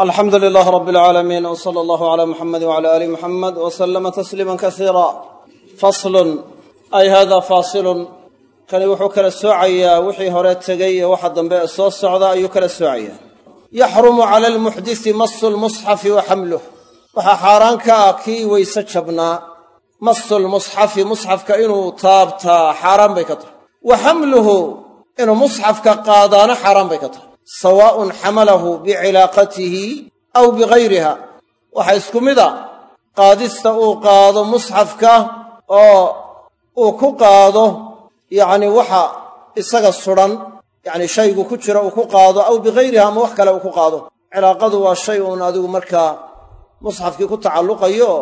alxamdu lilaah rab alcaalamiin w sala allahu calaa muxamedi wcala aali muxamed w salama tasliima kasiira faslun ay hada faasilun kani wuxuu kala soocayaa wixii hore tegey iyo waxa dambe ee soo socda ayuu kala soocayaa. Yaxrumu cala almuxdisi masu lmusxafi wa xamluh waxaa xaaraan ka ah kii weyse jabnaa masu lmusxafi musxafka inuu taabtaa xaaraan bay ka tahay. Wa xamluhu inuu musxafka qaadaana xaaraan bay ka tahay sawaa'un xamalahu bicilaaqatihi aw bigayriha. Waxaa isku mid a qaadista uu qaado musxafka oo uu ku qaado yacni waxa isaga sudhan yacni shaygu ku jira uu ku qaado aw bigayriha ama wax kale uu ku qaado. Cilaaqadu waa shay uun adigu markaa musxafkii ku tacalluqayo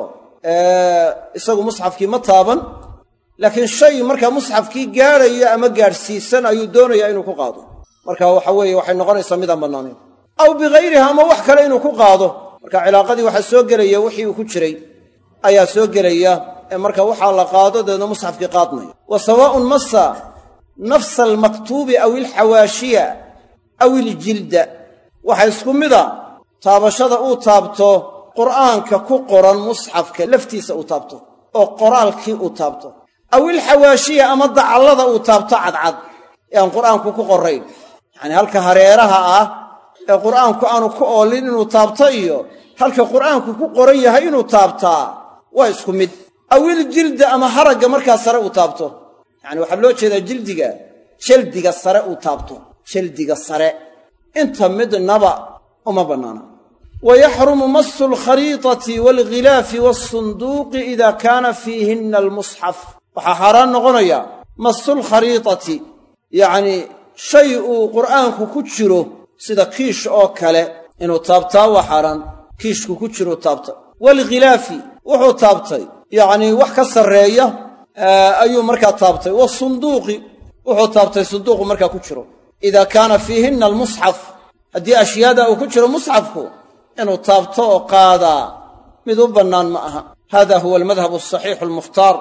isagu musxafkii ma taaban laakiin shay markaa musxafkii gaadhaya ama gaadhsiisan ayuu doonayaa inuu ku qaado marka waxa weeye waxay noqonaysaa midaan bannaanayn aw bigayriha ama wax kale inuu ku qaado. Marka cilaaqadii waxaa soo gelaya wixii uu ku jiray ayaa soo gelaya. Ee marka waxaa la qaado dabeedna musxafkii qaadmaya wa sawaa'un massa nafsa almaktuubi aw ilxawaashiya aw iljilda. Waxaa isku mida taabashada uu taabto qur'aanka ku qoran musxafka laftiisa uu taabto oo qoraalkii uu taabto. Aw ilxawaashiya ama dacallada uu taabto cadcad ee aan qur'aanku ku qorrayn yacanii halka hareeraha ah ee qur'aanku aanu ku oolin inuu taabto iyo halka qur'aanku ku qoran yahay inuu taabtaa waa isku mid. Aw iljilda ama haragga markaa sare uu taabto. Yacani waxaa loo jeedaa jildiga jaldiga sare uu taabto. Jaldiga sare. Inta midnaba uma bannaana. Wa yaxrumu masu alkhariitati waalghilaafi waasunduuqi ida kaana fiihinna almusxaf waxaa xaaraan noqonaya masulkhariitati shay uu qur'aanku ku jiro sida kiish oo kale inuu taabtaa waa xaaraan kiishku ku jiruu taabta waalghilaafi wuxuu taabtay. Yacnii wax ka sarreeya ayuu markaa taabtay. Wasunduuqi wuxuu taabtay sunduuqu markaa ku jiro. Idaa kaana fiihinna almusxaf haddii ashyaada uu ku jiro musxafku inuu taabto oo qaadaa mid u bannaan ma aha. Hada huwa almadhabu asaxiixu almukhtaar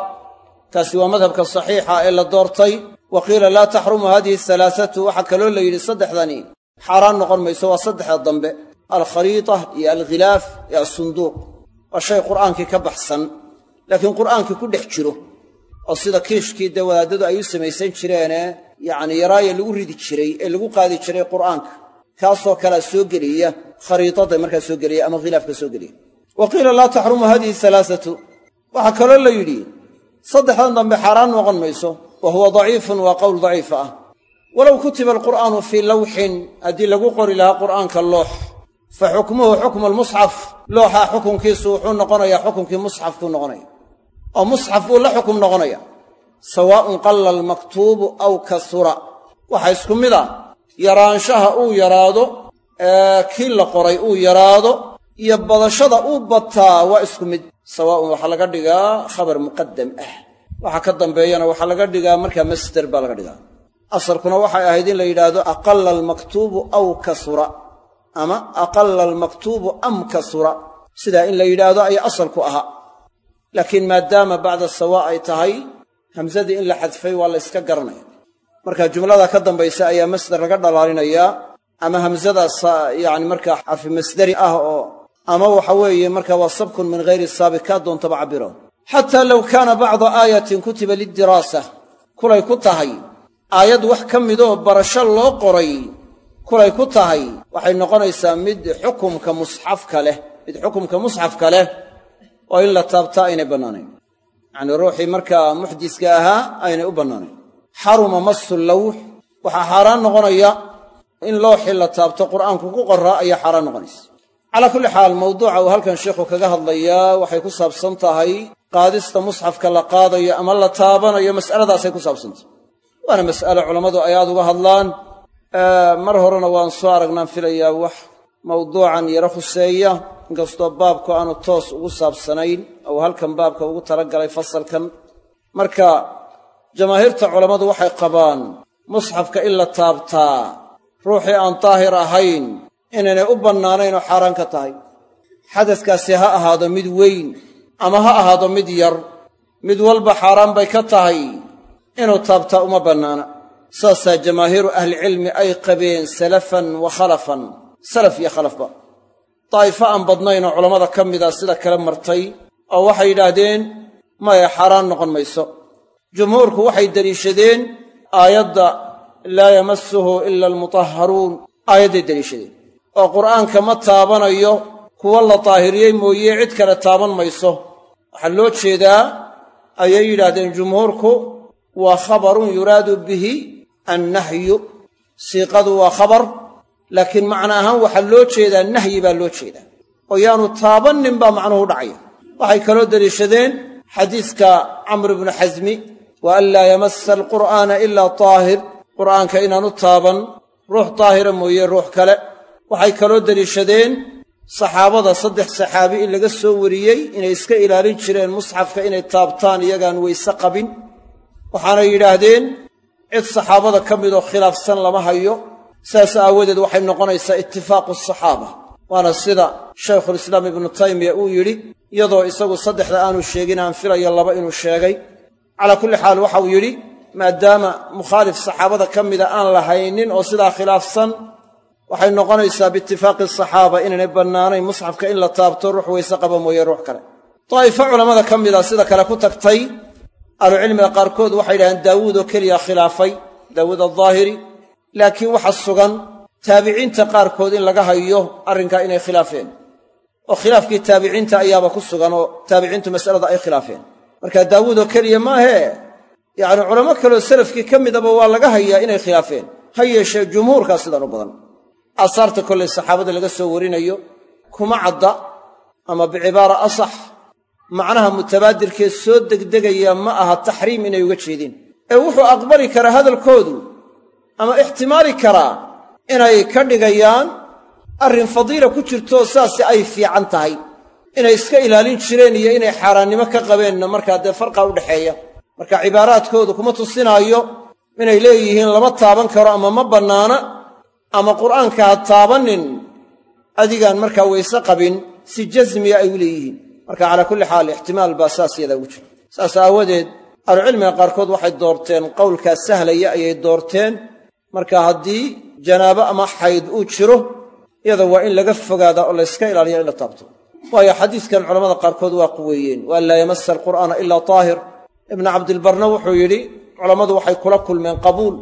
kaasi waa madhabka saxiixa ee la doortay. Wa qiila laa taxrumu hadihi alalaasatu waxaa kaloo la yidhi saddexdani xaaraan noqon mayso waa saddexda dambe alkhariita iyo alghilaaf iyo alsunduuq waa shay qur'aankii ka baxsan laakiin qur'aankii ku dhex jiro oo sida kiishkii dee wadaadadu ay u samaysan jireene yacni yaraaya lagu ridi jiray ee lagu qaadi jiray qur'aanka kaasoo kalea soo geliya khariidada markaa soo geliya ama khilaafka soo geliya. Wa qiila laa taxrumu hadihi alaaasatu waxaa kaloo la yidhi saddexdan dambe xaaraan noqon mayso wa huwa daciifun waa qowl daciif ah. Walow kutiba alqur'aanu fii lawxin haddii lagu qori lahaa qur'aanka loox fa xukmuhu xukmu almusxaf. Looxaa xukunkiisu wuxuu noqonayaa xukunkii musxafkuu noqonaya. Oo musxaf buu la xukum noqonaya. Sawaa'un qalla almaktuubu aw kasura. Waxaa isku mid a yaraanshaha uu yaraado ee kii la qoray uu yaraado iyo badashada uu bataa waa isku mid. Sawaa'un waxaa laga dhigaa khabar muqaddam ah. Waxa ka dambeeyana waxaa laga dhigaa markaa masder baa laga dhigaa. Asalkuna waxay ahayd in la yidhaahdo aqalla almaktuubu aw kasura. Ama aqalla almaktuubu am kasura. Sidaa in la yidhaahdo ayaa asalku ahaa. Laakiin maadaama bacda sawaa ay tahay hamsadii in la xadfay waa la yska garanaya marka jumlada ka dambaysa ayaa masder laga dhalaalinayaa ama hamsadaas yacni markaa xarfi masderi ah oo ama waxa weeye marka waa sabkun min hayri saabiq kaa doontaba cabbiro. Xataa low kaana bacda aayatin kutiba lidiraasa kulay ku tahay. Aayad wax ka midoo barasho loo qoray kulay ku tahay. Waxay noqonaysaa mid xukumka musxafka leh mid xukumka musxafka leh oo in la taabtaa aynay bannaanayn. Yacnii ruuxii markaa muxdiska ahaa aynay u bannaanayn. Xaruma masu lawx waxaa xaaraan noqonaya in looxii la taabto qur'aanku ku qoraa ayaa xaaraan noqonaysa calaa kulli xaal mawduuca uu halkan sheikhu kaga hadlayaa waxay ku saabsan tahay qaadista musxafka la qaadayo ama la taabanayo mas'aladaasay ku saabsantahay waana mas'ale culammadu ay aad uga hadlaan. Mar horena waan soo aragnaan filayaa wax mawduucan yaro khuseeya inkastoo baabku aanu toos ugu saabsanayn ou halkan baabka ugu talagalay fasalkan. Marka jamaahiirta culammadu waxay qabaan musxafka in la taabtaa ruuxii aan daahir ahayn inaynay u bannaanayn oo xaaraan ka tahay. Xadaskaasi ha ahaado mid weyn ama ha ahaado mid yar. Mid walba xaaraan bay ka tahay. Inuu taabtaa uma bannaana. Saasaa jamaahiiru ahlicilmi ay qabeen salafan wa khalafan. Salaf iyo khalafba daa'ifo aan badnayn oo culammada ka mida sida kale martay oo waxay yidhaahdeen maya xaaraan noqon mayso. Jumhuurku waxay deliishadeen aayadda laa yamasuhu ila almutahharuun. Aayadday deliishadeen oo qur'aanka ma taabanayo kuwa la daahiriyey mooye cid kale taaban mayso. Waxaa loo jeedaa ayay yidhaahdeen jumhuurku waa khabarun yuraadu bihi annahyu. Siiqadu waa khabar laakiin macna ahaan waxaa loo jeedaa nahyi baa loo jeedaa. Oo yaanu taabannin baa macnuhu dhacaya. Waxay kaloo deliishadeen xadiiska camr ibnu xasmi wa an laa yamassa alqur'aana ilaa taahir. Qur'aanka inaanu taaban ruux daahira mooye ruux kale waxay kaloo deliishadeen saxaabada saddex saxaabi in laga soo wariyey inay iska ilaalin jireen musxafka inay taabtaan iyagaan weyse qabin. Waxaanay yidhaahdeen cid saxaabada ka midoo khilaafsan lama hayo. Saas aawadeed waxay noqonaysaa itifaaqu asaxaaba waana sida shaykhulislaam ibnu taymiya uu yidhi iyadoo isagu saddexda aanu sheegin aan filayo laba inuu sheegay. Calaa kulli xaal waxauu yidhi maadaama mukhaalif saxaabada ka mida aan la haynin oo sidaa khilaafsan waxay noqonaysaa biitifaaqi asaxaaba inaynay bannaanayn musxafka in la taabto ruux weyse qaba mooye ruux kale. Daa'ifo culammada ka mida sida kale ku tagtay ahlucilmiga qaarkood waxay yidhahdeen daawuud oo keliya khilaafay daawuud aldaahiri laakiin waxa sugan taabiciinta qaarkood in laga hayo arrinkaa inay khilaafeen. Oo khilaafkii taabiciinta ayaaba ku sugan oo taabiciintu masalada ay khilaafeen. Marka daawuud oo keliya maahee yacni culamo kaleo salafkii ka midaba waa laga hayaa inay khilaafeen. Ha yeeshee jumhuurkaa sidan u badan aasaarta kollay saxaabada laga soo warinayo kuma cadda ama bicibaara asax. Macnaha mutabaadirkee soo degdegaya ma aha taxriim inay uga jeedeen ee wuxuu aqbali karaa hadalkoodu ama ixtimaali karaa inay ka dhigayaan arrin fadiila ku jirtoo saasi ay fiican tahay. Inay iska ilaalin jireen iyo inay xaaraannimo ka qabeenna markaa dee farqa u dhexeeya marka cibaaraadkoodu kuma tusinaayo inay leeyihiin lama taaban karo ama ma bannaana ama qur'aanka ha taabannin adigaan markaa weyse qabin si jasmiya ay u leeyihiin. Marka calaa kulli xaal ixtimaal baa saas yadaa ugu jira. Saas aawadeed ahlucilmiga qaarkood waxay doorteen qowlkaa sahlaya ayay doorteen. Marka haddii janaabo ama xayd uu jiro iyada waa in laga fogaadaa oo layska ilaaliya in la taabto. Waayo xadiiskan culamada qaarkood waa quweeyeen. Wa an laa yamasa alqur'aana ilaa taahir. Ibnu cabdilbarna wuxuu yidhi culammadu waxay kula kulmeen qabuul.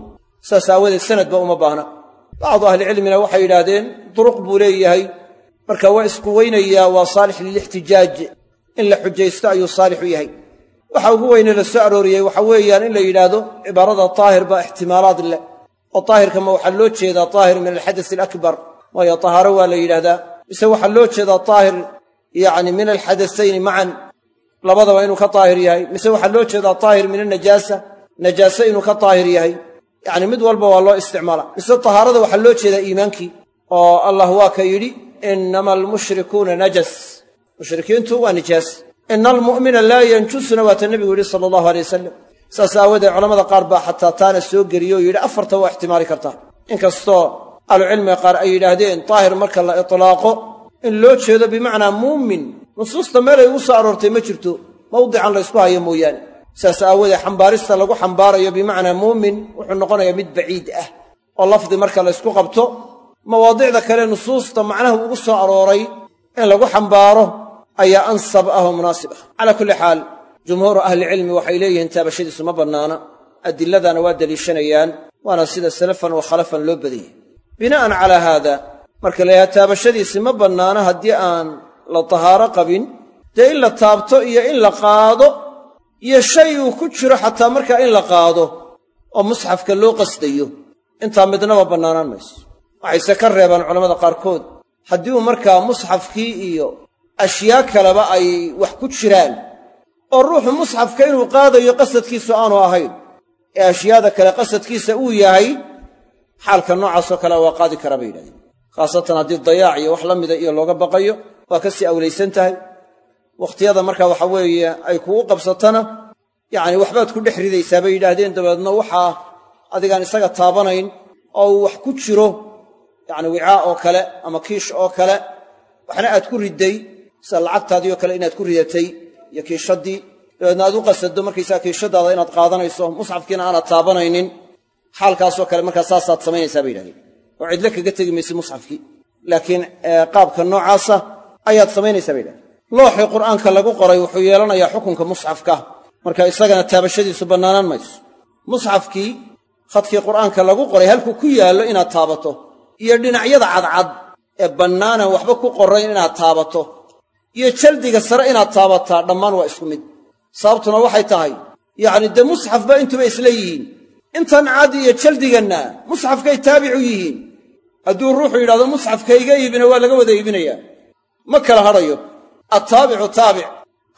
Saas aawadeed sanadba uma baahna bacdu ahlicilmina waxay yidhaahdeen duruq buu leeyahay. Marka waa isku weynayaa waa saalix lilixtijaaj. In la xujaysto ayuu saalix u yahay. Waxa ugu weyne la soo arooriyey waxa weeyaan in la yidhaahdo cibaarada taahir baa ixtimaalaad leh. Oo taahirka ma waxaa loo jeedaa taahir min alxadasi alakbar. Waayo tahaaro waa la yidhaahdaa. Mise waxaa loo jeedaa taahir yacni min alxadasayni macan. Labadaba inuu ka taahir yahay. Mise waxaa loo jeedaa taahir min alnajaasa najaase inuu ka taahir yahay yacni mid walba waa loo isticmaala. Mise tahaarada waxaa loo jeedaa iimaankii oo allah waa ka yidhi innama almushrikuuna najas. Mushrikiintu waa nijaas ina almu'mina laa yanjusuna waata nebigu yidhi sala allahu alay wasalam saas aawadeed culamada qaar baa xataa taana soo geliye oo yidhi afarta waa ixtimaali kartaa. Inkastoo ahlucilmiga qaar ay yidhaahdeen daahir marka la itlaaqo in loo jeedo bimacnaa muumin nusuusta meelay ugu soo aroortay ma jirto mawdican laysku hayo mooyaane saas aawoodee xambaarista lagu xambaarayo bimacnaa muumin wuxuu noqonayaa mid baciid ah oo lafdi marka laysku qabto mawaadicda kale nusuusta macnaha ugu soo arooray in lagu xambaaro ayaa ansab ah oo munaasib ah. Calaa kulli xaal jumhuuru ahlicilmi waxay leeyihiin taabashadiisu ma bannaana adilladana waa deliishanayaan waana sida salafan wa khalafan loo badanyay bina'an calaa haada marka la yidhaha taabashadiisi ma bannaana haddii aan la tahaaro qabin dee in la taabto iyo in la qaado iyo shay uu ku jiro xataa markaa in la qaado oo musxafka loo qasdayo. Intaa midnaba bannaanaan mayso. Waxayse ka reebaan culamada qaarkood. Haddii uu markaa musxafkii iyo ashyaa kaleba ay wax ku jiraan oo ruuxu musxafka inuu qaadayo qasadkiisu aanu ahayn ee ashyaada kale qasadkiisa uu yahay xaalka noocaasoo kale waa qaadi karaa bay yidhahdeen. Khaasatan haddii dayaac iyo wax la mida iyo looga baqayo waa ka sii awlaysan tahay wakhtiyada markaa waxa weeye ay kugu qabsatana yacni waxbaad ku dhex ridaysaa bay yidhaahdeen dabeedna waxaa adigaan isaga taabanayn oo wax ku jiro yacni wicaa oo kale ama kiish oo kale waxna aad ku ridday sida lacagtaadii oo kale inaad ku ridatay iyo kiishaddii. Dabeedna aad u qasado markaysaga kiishadaada inaad qaadanayso musxafkiina aanad taabanaynin xaalkaasoo kale markaa saasaad samaynaysaa bay yidhahdeen oo cidlo kaga tegi maysid musxafkii laakiin qaabka noocaasa ayaad samaynaysaa bay dhahen looxii qur'aanka lagu qoray wuxuu yeelanayaa xukunka musxafka. Marka isagana taabashadiisu bannaanaan mayso. Musxafkii khadkii qur'aanka lagu qoray halkuu ku yaallo inaad taabato. Iyo dhinacyada cadcad ee bannaanan waxba ku qorrayn inaad taabato. Iyo jaldiga sare inaad taabataa dhammaan waa isku mid. Sababtuna waxay tahay yacni dee musxafba intuba isla yihiin. Intan cad iyo jaldiganna musxafkay taabicu yihiin. Hadduu ruuxu yidhahdo musxafkayga iibina waa laga wada iibinayaa. Ma kala hadhayo attaabicu taabic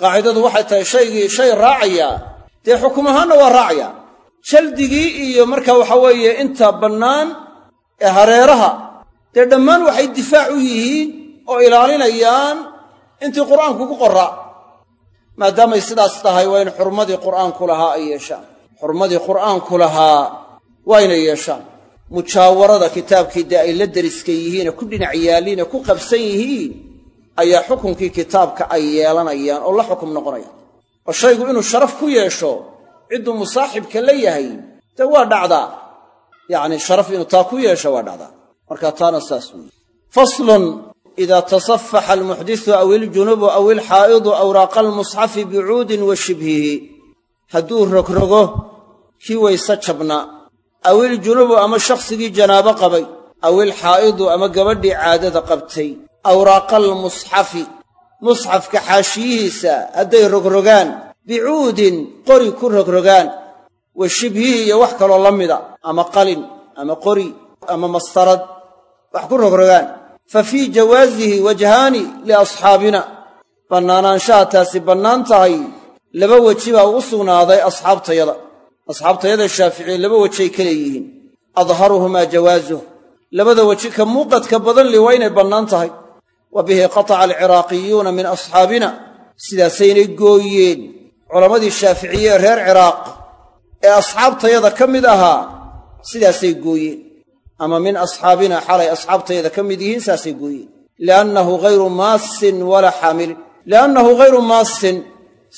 qaacidadu waxay tahay shaygii shay raacayaa dee xukum ahaanna waa raacayaa jaldigii iyo marka waxa weeye inta bannaan ee hareeraha dee dhammaan waxay difaac u yihiin oo ilaalinayaan intii qur'aanku ku qorraa maadaamay sidaas tahay waa in xurmadii qur'aanku lahaa ay yeeshaan. Xurmadii qur'aanku lahaa waa inay yeeshaan. Mujaawarada kitaabkii dee ay la deriska yihiine ku dhinac yaalliine ku qabsan yihiin ayaa xukunkii kitaabka ay yeelanayaan oo la xukum noqonayaan. oo shaygu inuu sharaf ku yeesho cidduu musaaxibka la yahay dee waa dhacdaa. Yacni sharaf inuu taa ku yeesho waa dhacdaa. Marka taana saas weeye. Faslun idaa tasafaxa almuxdisu aw iljunubu aw ilxaa'idu awraaqa almusxafi bicuudin wa shibhihi. Hadduu rogrogo kii wayse jabna. Aw iljunubu ama shakhsigii janaabo qabay aw ilxaa'idu ama gabadhii caadada qabtay awraaqa almusxafi musxafka xaashiyihiisa hadday rogrogaan bicuudin qori ku rogrogaan wa shibhihi iyo wax kaloo la mida ama qalin ama qori ama mastarad wax ku rogrogaan fa fii jawaasihi wajhaani liasxaabina bannaanaanshaha taasi bannaan tahay laba weji baa ugu sugnaaday asxaabtayada asxaabtayada shaaficiye laba wejay ka leeyihiin adharuhumaa jawaasuh labada weji ka muuqadka badan li waa inay bannaan tahay wa bihi qataca alciraaqiyuuna min asxaabina. Sidaasaynay gooyeen culammadii shaaficiye ee reer ciraaq ee asxaabtayada ka mid ahaa sidaasay gooyeen. Ama min asxaabina xalay asxaabtayada ka mid yihiin saasay gooyeen. Liannahu ghayru maassin walaa xaamilin liannahu ghayru maassin.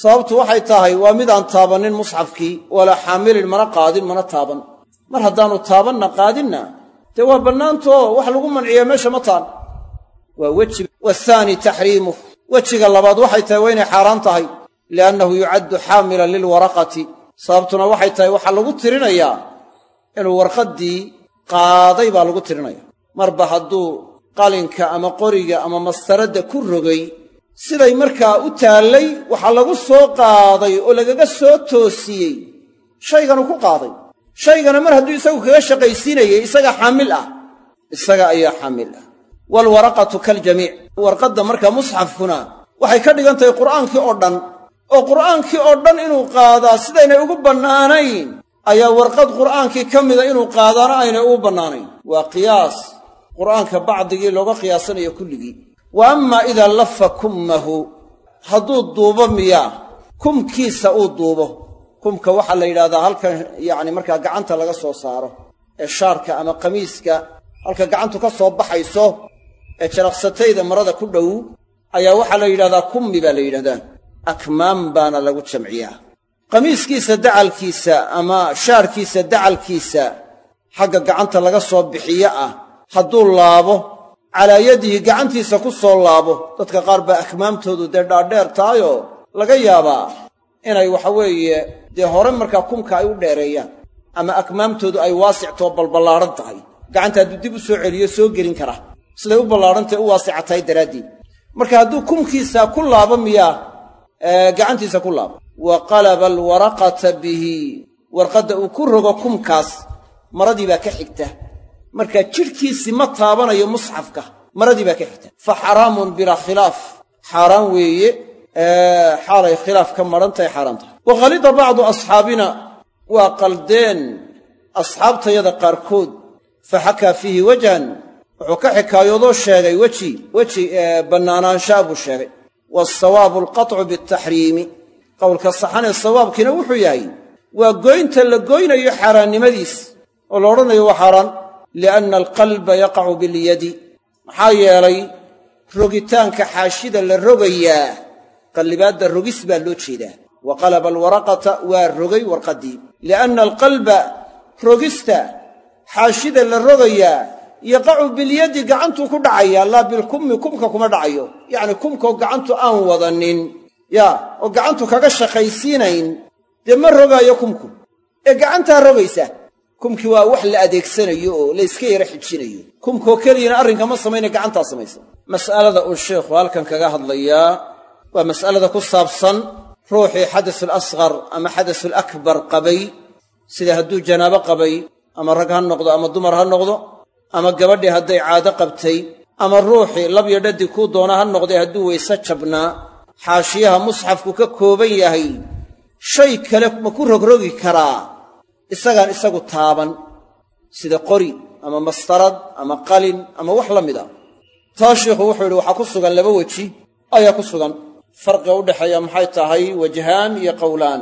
Sababtu waxay tahay waa midaan taabannin musxafkii walaa xaamilin mana qaadin mana taaban. Mar haddaannu taabanna qaadinna dee waa bannaantoo wax lagu manciyaa meesha ma taan waa weji waathaani taxriimuh wejiga labaad waxay tahay waa inay xaaraan tahay liannahu yucaddu xaamilan lilwaraqati sababtuna waxay tahay waxaa lagu tirinayaa inuu warqaddii qaaday baa lagu tirinaya marba hadduu qalinka ama qoriga ama mastaradda ku rogay siday markaa u taallay waxaa lagu soo qaaday oo lagaga soo toosiyey shayganu ku qaaday. Shaygana mar hadduu isagu kaga shaqaysiinayay isaga xaamil ah. Isaga ayaa xaamil ah waalwaraqatu kaljamiic. Warqadda markaa musxafkuna waxay ka dhigan tahay qur'aankii oo dhan. Oo qur'aankii oo dhan inuu qaadaa sidaynay ugu bannaanayn ayaa warqad qur'aankii ka mida inuu qaadaana aynay ugu bannaanayn. Waa qiyaas. Qur'aanka bacdigii looga qiyaasanayo kulligii. Wa ammaa idaa lafa kummahu. Hadduu duubo miyaa kumkiisa uu duubo. Kumka waxaa la yidhahdaa halkan yacni markaa gacanta laga soo saaro. Ee shaarka ama qamiiska halka gacantu ka soo baxayso ee jaraqsatayda marada ku dhow ayaa waxaa la yidhahdaa kummi baa la yidhahdaa akmaam baana lagu jamciyaa. Qamiiskiisa dacalkiisa ama shaarkiisa dacalkiisa xagga gacanta laga soo bixiyo ah hadduu laabo calaa yadihi gacantiisa ku soo laabo dadka qaar baa akmaamtoodu dee dhaadheer tahayoo laga yaabaa inay waxaweeye dee hore markaa kumka ay u dheereeyaan ama akmaamtoodu ay waasictoo balballaadhan tahay. Gacanta hadduu dib u soo celiyo soo gelin kara siday u ballaadhantae u waasica tahay marka hadduu kumkiisa ku laabo miyaa gacantiisa ku laabo. Wa qalaba alwaraqata bihi. Warqadda uu ku rogo kumkaas maradii baa ka xigta. Marka jidhkiisii ma taabanayo musxafka maradii baa ka xigta. Fa xaraamun bilaa khilaaf. Xaaraan weeye xaalay khilaaf ka madhan tahay xaaraan wa khalida bacdu asxaabina. Waa qaldeen asxaabtayada qaarkood. Fa xakaa fiihi wajhan wuxuu ka xikaayoodoo sheegay weji weji bannaanaanshaa buu sheegay. Waasawaabu alqatcu bialtaxriimi qowlka saxanee sawaabkiina wuxuu yahay waa goynta la goynayo xaaraannimadiis oo la odhanayo waa xaaraan. Lianna alqalba yaqacu bilyadi. Maxaa yeelay rogitaanka xaashida la rogayaa qallibaadda rogis baa loo jeedaa. Wa qalaba alwaraqata waa rogay warqaddii. Lianna alqalba rogista xaashida la rogayaa yaqacu bilyadi gacantuu ku dhacayaa laa bilkummi kumka kuma dhacayo. Yacni kumkoo gacantu aan wadanin. Ya oo gacantu kaga shaqaysiinayn. Dee ma rogaayo kumku? Ee gacantaa rogaysa kumkii waa wax la adeegsanayo oo la yska yara xijinayo. Kumkoo keliyana arrinka ma samayna gacantaa samaysa. Mas'alada uu sheikhu halkan kaga hadlayaa waa mas'alada ku saabsan ruuxii xadasul asqar ama xadasul akbar qabay. Sida hadduu janaabo qabay ama rag ha noqdo ama dumar ha noqdo ama gabadhii hadday caado qabtay ama ruuxii labyo dhaddi kuu doona ha noqday hadduu weyse jabnaa xaashiyaha musxafku ka kooban yahay shay kale ma ku rogrogi karaa. Isagaan isagu taaban sida qori ama mastarad ama qalin ama wax la mid a. Taa sheikhu wuxuu yidhi waxaa ku sugan laba weji. Ayaa ku sugan. Farqiga u dhexeeya maxay tahay? Wajhaan iyo qawlaan.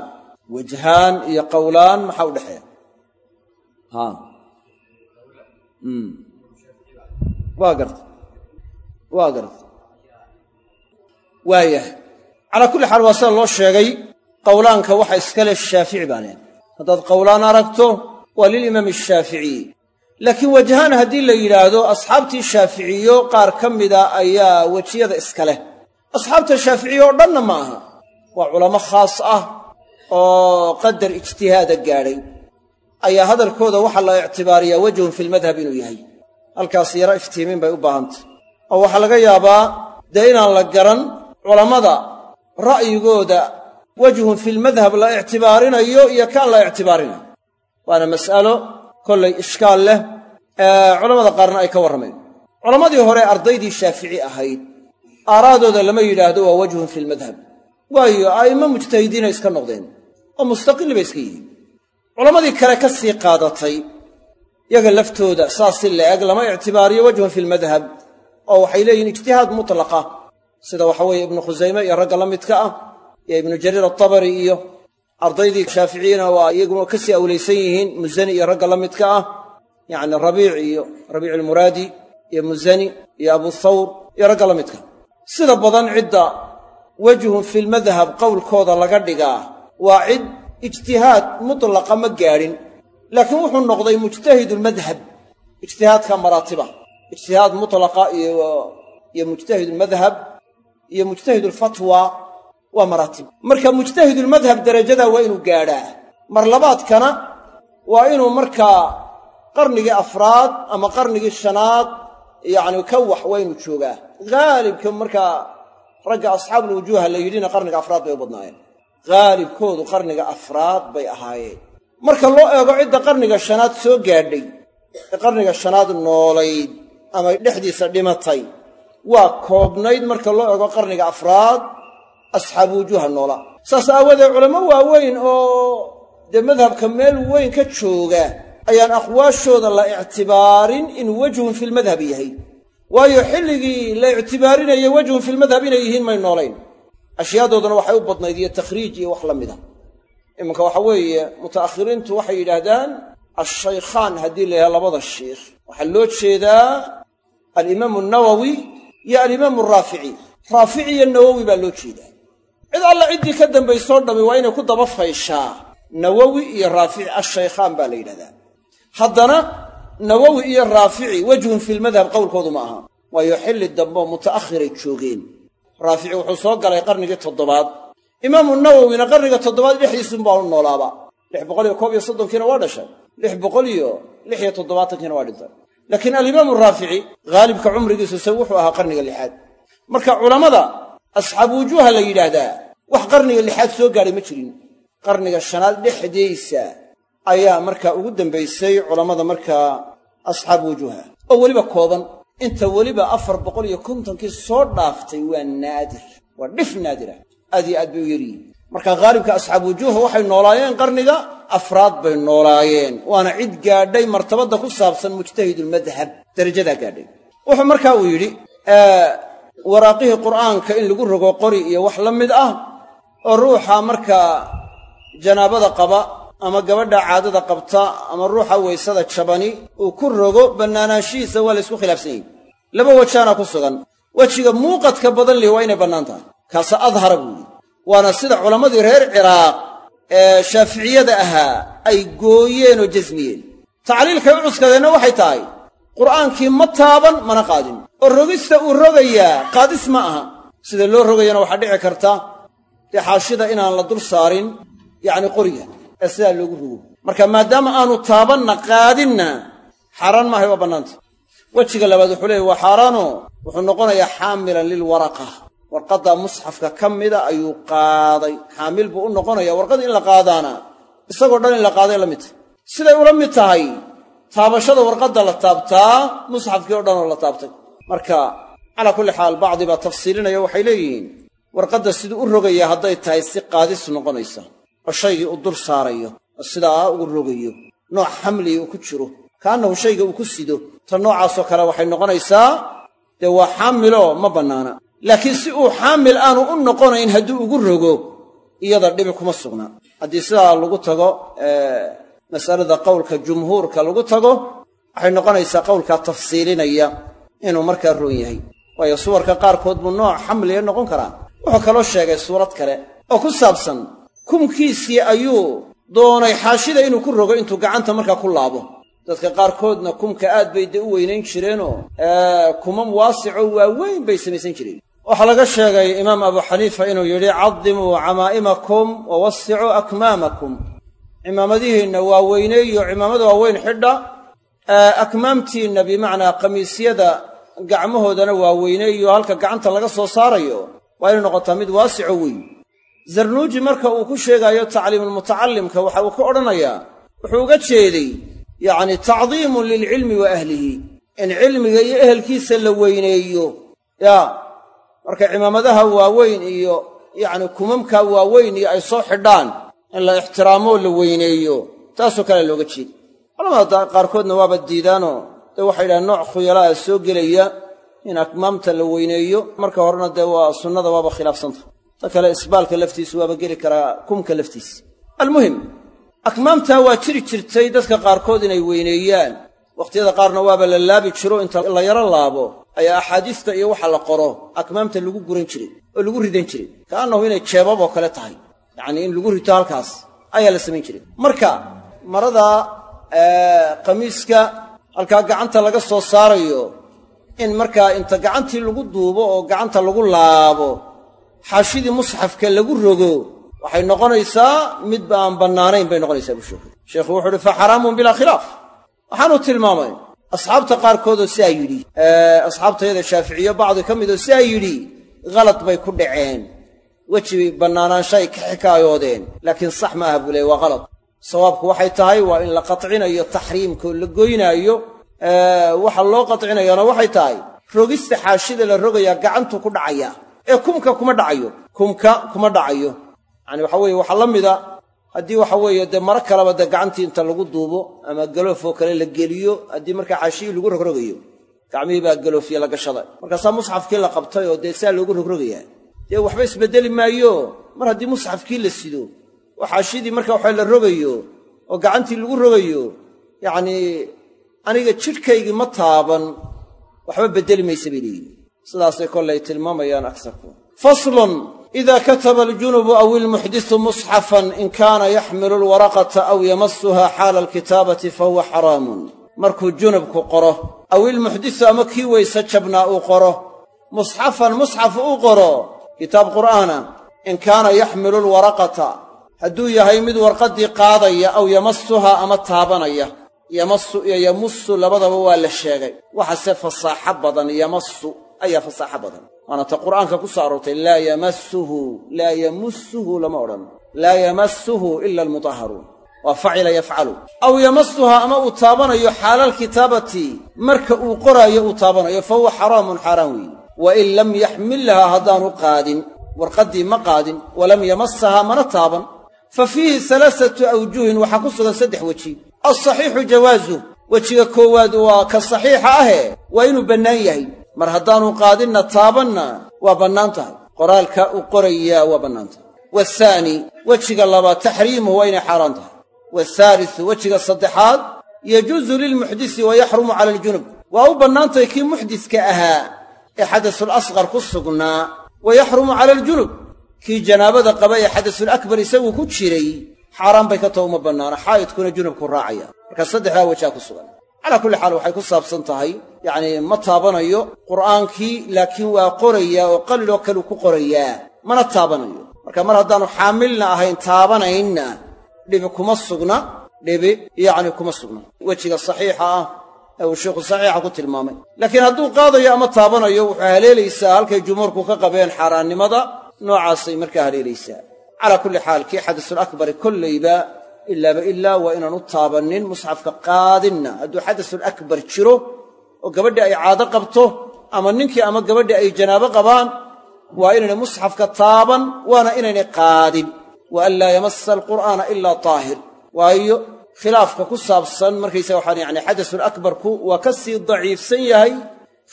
Wajhaan iyo qawlaan maxaa u dhexeeya waa garta waa garta waayahay calaa kulli xaal waa sida loo sheegay qawlaanka waxa iska leh shaafici baa leen haddaad qawlaan aragto waa lilimaami ashaaficiyi laakiin wajhaan haddii la yidhaahdo asxaabtii shaaficiyo qaar ka mida ayaa wejiyada iska leh asxaabta shaaficiye oo dhanna ma aha waa culamo khaas ah oo qadar ijtihaada gaadhay ayaa hadalkooda waxaa la ictibaariyaa wejhun filmadhab inuu yahay. Halkaas yaro iftiimiin bay u baahantay oo waxaa laga yaabaa dee inaan la garan culammada ra'yigooda wejhun filmadhab la ictibaarinayo iyo kaan la ictibaarinayo waana mas'alo kollay ishkaal leh ee culammada qaarna ay ka warramayn culammadii hore ardaydii shaafici ahayd aaraadooda lama yidhaahdo waa wejhun filmadhab waayo a'immo mujtahidiina iska noqdeen oo mustaqilli bay iska yihiin culammadii kale ka sii qaadatay yaga laftooda saas si la-eg lama ictibaariyo wejhun filmadhab oo waxay leeyihiin ijtihaad mutlaqa. Sida waxa weeye ibnu khusayme iyo ragga la midka ah iyo ibnu jariir atabari iyo ardaydii shaaficiyina waa iyaguna ka sii awlaysan yihiin musani iyo ragga la midka ah yacni rabiic iyo rabiic almuraadi iyo musani iyo abu thawr iyo ragga la midka. Sida badan cidda wejhun filmadhab qowlkooda laga dhigaa waa cid ijtihaad mutlaqa ma gaadhin. Laakiin wuxuu noqday mujtahidulmadhab ijtihaadka maraatiba ijtihaad mutlaqa iyo mujtahidulmadhab iyo mujtahidulfatwa waa maraatib marka mujtahidulmadhab darajadaa waa inuu gaadhaa. Mar labaadkana waa inuu markaa qarnigii afraad ama qarnigii shanaad yacni ka wax waa inuu joogaa. Haalibka markaa ragga asxaabulwujuuha la yidhina qarniga afraad bay u badnaayeen haalibkoodu qarniga afraad bay ahaayeen. Marka loo eego cidda qarniga shanaad soo gaadhay ee qarniga shanaad noolayd ama dhexdiisa dhimatay waa koobnayd marka loo eego qarniga afraad asxaabu wujuuha noola. Saas aawadeed culamo waaweyn oo dee madhabka meel weyn ka jooga ayaan aqwaashooda la ictibaarin in wejhun filmadhab yahay. Waayo xilligii la ictibaarinaya wejhun filmadhab inay yihiin may noolayn ashyaaddoodana waxay u badnayd iyo takhriij iyo wax la mida iminka waxa weeye muta'akhiriintu waxay yidhaahdaan ashaykhaan haddii la yidhaha labada shiikh waxaa loo jeedaa alimaamu nawowi iyo alimaamu raafici. Raafici iyo nawowi baa loo jeedaa. Cid alla ciddii ka dambaysoo dhammi waa inay ku daba fayshaa. Nawowi iyo raafici ashaykhaan baa la yidhahdaa. Haddana nawowi iyo raafici wejhun filmadhab qowlkoodu ma aha. Waayo xilli dambeoo muta'akhiray joogeen raafici wuxuu soo galay qarnigii toddobaad. Imaamu nawowina qarniga toddobaad dhexdiisunbaa u noolaaba. Lix boqol iyo koob iyo soddonkiina waa dhashay. Lix boqol iyo lix iyo toddobaatankiina waa dhintay. Laakiin alimaamu raafici haalibka cumrigiisu se wuxuu ahaa qarniga lixaad. Marka culammada asxaabu wujuuha la yidhaahdaa wax qarniga lixaad soo gaadhay ma jirin. Qarniga shanaad dhexdiisa ayaa markaa ugu dambaysay culammada markaa asxaabu wujuuha. Oo weliba kooban inta weliba afar boqol iyo kontonkii soo dhaaftay waa naadir. Waa dhif naadira aad iyo aad bay u yaryihin marka haalibka asxaabu wujuuha waxay noolaayeen qarniga afraad bay noolaayeen waana cid gaadhay martabadda ku saabsan mujtahidulmadhab darajadaa gaadhay. Wuxuu markaa uu yidhi waraaqihii qur'aanka in lagu rogo qori iyo wax la mid ah oo ruuxa markaa janaabada qaba ama gabadha caadada qabta ama ruuxa weysada jabani uu ku rogo bannaanaanshihiisa waa la ysku khilaafsan yihi laba wajaana ku sugan. Wejiga muuqadka badan leh waa inay bannaan tahay. Kaase adhara buu yidhi. Waana sida culammadii reer ciraaq ee shaaficiyada ahaa ay gooyeen oo jasmiyeen tacliilkay u cuskadeenna waxay tahay qur'aankii ma taaban mana qaadin. Oo rogista uu rogayaa qaadis ma aha. Sida loo rogayana waxaa dhici karta dee xaashida inaan la dul saarin yacni qoriga ee sidaa loogu rogo. Marka maadaama aanu taabanna qaadinna xaaraan maahay waa bannaanta. Wejiga labaad wuxuu leeyay waa xaaraano? Wuxuu noqonayaa xaamilan lilwaraqa warqadda musxafka ka mida ayuu qaaday. Xaamil buu u noqonaya warqad in la qaadaana isagoo dhan in la qaaday la tahay. Siday ula mid tahay taabashada warqadda la taabtaa musxafkii oo la taabtay. Marka calaa kulli xaal bacdi baa tafsiilinaya waxay leeyihiin warqadda siduu u rogaya hadday tahay si qaadis noqonaysa oo shaygii uu dul saarayo oo sidaa ugu rogayo nooc xamliga uu ku jiro. Kaannahu shayga uu ku sido ta noocaasoo kale waxay noqonaysaa dee waa xaamiloo ma bannaana. Laakiin si uu xaamil aanu u noqonayn hadduu ugu rogo iyada dhibi kuma sugna. Haddii sidaa lagu tago masalada qowlka jumhuurka lagu tago waxay noqonaysaa qowlkaa tafsiilinaya inuu markaa roon yahay. Waayo suwarka qaarkood buu nooc xamliga noqon karaa. Wuxuu kaloo sheegay suurad kale oo ku saabsan kumkiisii ayuu doonay xaashida inuu ku rogo intuu gacanta markaa ku laabo. Dadka qaarkoodna kumka aad bay dee u weynayn jireenoo kumam waasicoo waaweyn bay samaysan jireen. Waxaa laga sheegay imaam abu xaniifa inuu yidhi cadimuu camaa'imakum wa wasicuu akmaamakum. Cimaamadihiinna waa weyneeyo cimaamada waaweyn xidha. Akmaamtiinna bimacnaa qamiisyada gacmahoodana waa weyneeyo halka gacanta laga soo saarayo waa inay noqotaa mid waasico weyn zarnuuji marka uu ku sheegaayo tacliimulmutacallimka waxa uu ka odhanayaa wuxuu uga jeeday yacni tacdiimun lilcilmi wa ahlihi. In cilmiga iyo ehelkiisa la weyneeyo. Yaa marka cimaamadaha waaweyn iyo yacni kumamka waaweyn iyo ay soo xidhaan in la ixtiraamoo la weyneeyo. Taasoo kale looga jeeda culamada qaarkoodna waaba diidaanoo dee waxay yidhahaan nooc khuyalaa soo gelaya in akmaamta la weyneeyo. Marka horena dee waa sunnada waaba khilaafsanta ta kale isbaalka laftiisu waaba geli karaa kumka laftiisa almuhim akmaamtaa waa jiri jirtay dadka qaarkood inay weyneeyaan. Wakhtiyada qaarna waaba la laabi jiro inta la yaro laabo ayaa axaadiista iyo waxa la qoro akmaamta lagu guran jiray oo lagu ridan jiray ka'annahu inay jeebab oo kale tahay. Yacnii in lagu rito halkaas ayaa la samayn jiray marka marada qamiiska halkaa gacanta laga soo saarayo in markaa inta gacantii lagu duubo oo gacanta lagu laabo xaashidii musxafka lagu rogo waxay noqonaysaa midba aan bannaanayn bay noqonaysaa buu sheekhu sheekhu wuxu uhi fa xaraamun bilaa khilaaf. Waxaanu tilmaamay asxaabta qaarkoodoo siaa yidhi asxaabtayada shaaficiyo bacdi ka midoo siaa yidhi khalad bay ku dhaceen. Weji bannaanaanshaay ka xikaayoodeen laakiin sax ma aha buu leey waa khalad sawaabku waxay tahay waa in la qatcinayo taxriimkaoo la goynaayo. Waxa loo qatcinayaana waxay tahay rogista xaashida la rogayaa gacantu ku dhacaya ee kumka kuma dhacayo. Kumka kuma dhacayo. Yacani waxa weeye waxaa la mida haddii waxa weeye dee maro kaleba dee gacantii inta lagu duubo ama galoofoo kale la geliyo haddii markaa xaashiyii lagu rogrogayo gacmihii baa galoofya la gashaday markaasaa musxafkii la qabtay oo dee saa loogu rogrogayaa dee waxba isbeddeli maayo. Mar haddii musxafkii la sido oo xaashiyadii marka waxa la rogayo oo gacantii lagu rogayo yacnii aniga jidhkaygii ma taaban waxba beddeli maysa bay leeyihiin sidaasay kollay tilmaamayaan agsarku faslun ida kataba aljunubu aw ilmuxdisu musxafan in kaana yaxmilu alwaraqata aw yamasuha xaala alkitaabati fahuwa xaraamun. Markuu junubku qoro aw ilmuxdisu ama kii weyse jabnaa uu qoro? Musxafan musxaf uu qoro. Kitaab qur'aana in kaana yaxmilu alwaraqata. Hadduu yahay mid warqaddii qaadaya aw yamasuha ama taabanaya. Yamasu iyo yamusu labadaba waa la sheegay. Waxase fasaaxo badan yamasu ayaa fasaaxo badan. Waana ta qur'aanka ku soo aroortay laa yamassuhu laa yamussuhu lama odhan. Laa yamassuhu ila almutahharuun waa facila yafcalu aw yamasuha ama uu taabanayo xaala alkitaabati marka uu qoraayo uu taabanayo fa huwa xaraamun xaaraan weeye. Wa in lam yaxmilhaa haddaanu qaadin warqaddii ma qaadin walam yamassahaa mana taaban fa fiihi salaasatu awjuhin waxaa ku sugan saddex weji. Alsaxiixu jawaazuh wejiga koowaad waa ka saxiixa ahee waa inuu bannaan yahay mar haddaanu qaadinna taabanna waa bannaan tahay. Qoraalka uu qorayaa waa bannaan tahay. Waahaani wejiga labaad taxriimuhu waa inay xaaraan tahay. Waahaalisu wejiga saddexaad yajuusu lilmuxdisi wa yaxrumu cala aljunub waa u bannaantahay kii muxdiska ahaa ee xadasul asqar ku sugnaa. Wa yaxrumu cala aljunub kii janaabada qaba ee xadasul akbar isagu ku jiray xaaraan bay ka tao uma bannaana. Xaa'idkuna junubku raacaya. Marka saddexdaa wejaa ku sugan calaa kulli xaal waxay ku saabsan tahay yacnii ma taabanayo qur'aankii laakiin waa qorayaa oo qaliloo kaleu ku qorayaa mana taabanayo. Marka mar haddaannu xaamilna ahayn taabanaynna dhibi kuma sugna dhibi yacni kuma sugna. Wejiga saxiixa ah ee uu sheikhu saxiixa ku tilmaamay. Laakiin hadduu qaadayo ama taabanayo wuxuu haleelaysaa halkay jumhuurku ka qabeen xaaraannimada noocaasay markaa haleelaysaa. Calaa kulli xaal kii xadasul akbari kollayba ilaaba ilaa waa inaan u taabannin musxafka qaadinna hadduu xadasul akbar jiro oo gabadhii ay caado qabto ama ninkii ama gabadhii ay janaabo qabaan waa inaynay musxafka taaban waana inaynay qaadin wa an laa yamassa alqur'aana ilaa taahir waayo khilaafka ku saabsan markaysaga waxaan yacni xadasul akbarku waa ka sii daciifsan yahay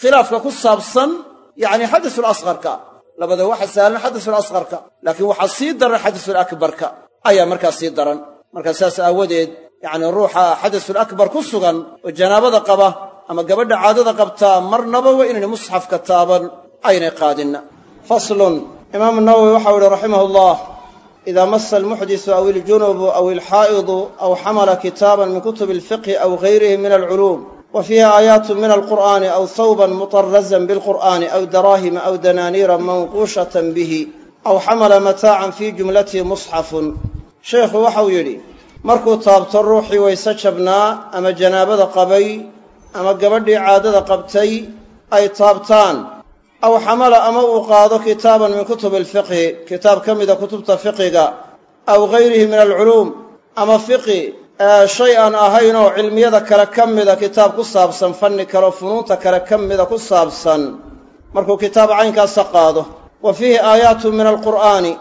khilaafka ku saabsan yacni xadasul asqarka labada waxa sahlan xadasul asqarka laakiin waxaa sii daran xadasul akbarka ayaa markaa sii daran markaa saas aawadeed yacni ruuxa xadasul akbar ku sugan oo janaabada qaba ama gabadha caadada qabtaa marnaba waa inaynay musxafka taaban aynay qaadinna. Faslun. Imaamu nawowi waxau ihi raximah allah idaa masa almuxdisu aw iljunubu aw ilxaa'idu aw xamala kitaaban min kutubi alfiqhi aw gayrihi min alculuum wa fiiha aayaatu min alqur'aani aw hawban mutarazan bilqur'aani aw daraahima aw danaaniira manquushatan bihi aw xamala mataacan fii jumlatihi musxafun sheekhu waxau yidhi markuu taabto ruuxii wayse jabnaa ama janaabada qabay ama gabadhii caadada qabtay ay taabtaan. Aw xamala ama uu qaado kitaaban min kutubi alfiqhi kitaab ka mida kutubta fiqiga aw gayrihi min alculuum ama fiqi shay aan ahaynoo cilmiyada kale ka mida kitaab ku saabsan fanni kaleo funuunta kale ka mida ku saabsan. Markuu kitaab caynkaasa qaado wa fiihi aayaatun min alqur'aani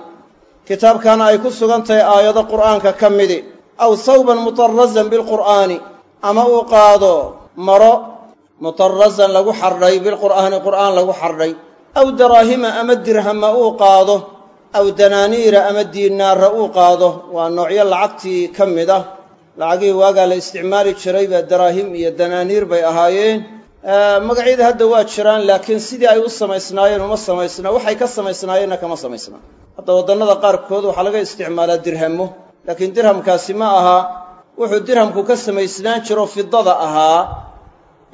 kitaabkaana ay ku sugan tahay aayado qur'aanka ka midi. Aw hawban mutarazan bilqur'aani. Ama uu qaado maro mutarazan lagu xardhay bilqur'aani qur'aan lagu xardhay. Aw daraahima ama dirhama uu qaado. Aw danaaniira ama diinaara uu qaado. Waa noocyo lacagtii ka mid ah. Lacagihii waagaa la isticmaali jiray baa daraahim iyo danaaniir bay ahaayeen magacyada hadda waa jiraan laakiin sidii ay u samaysnaayeen uma samaysna waxay ka samaysnaayeenna kama samaysnaa hadda waddannada qaarkood waxaa laga isticmaalaa dirhamo laakiin dirhamkaasi ma aha wuxuu dirhamku ka samaysnaan jiro fidada ahaa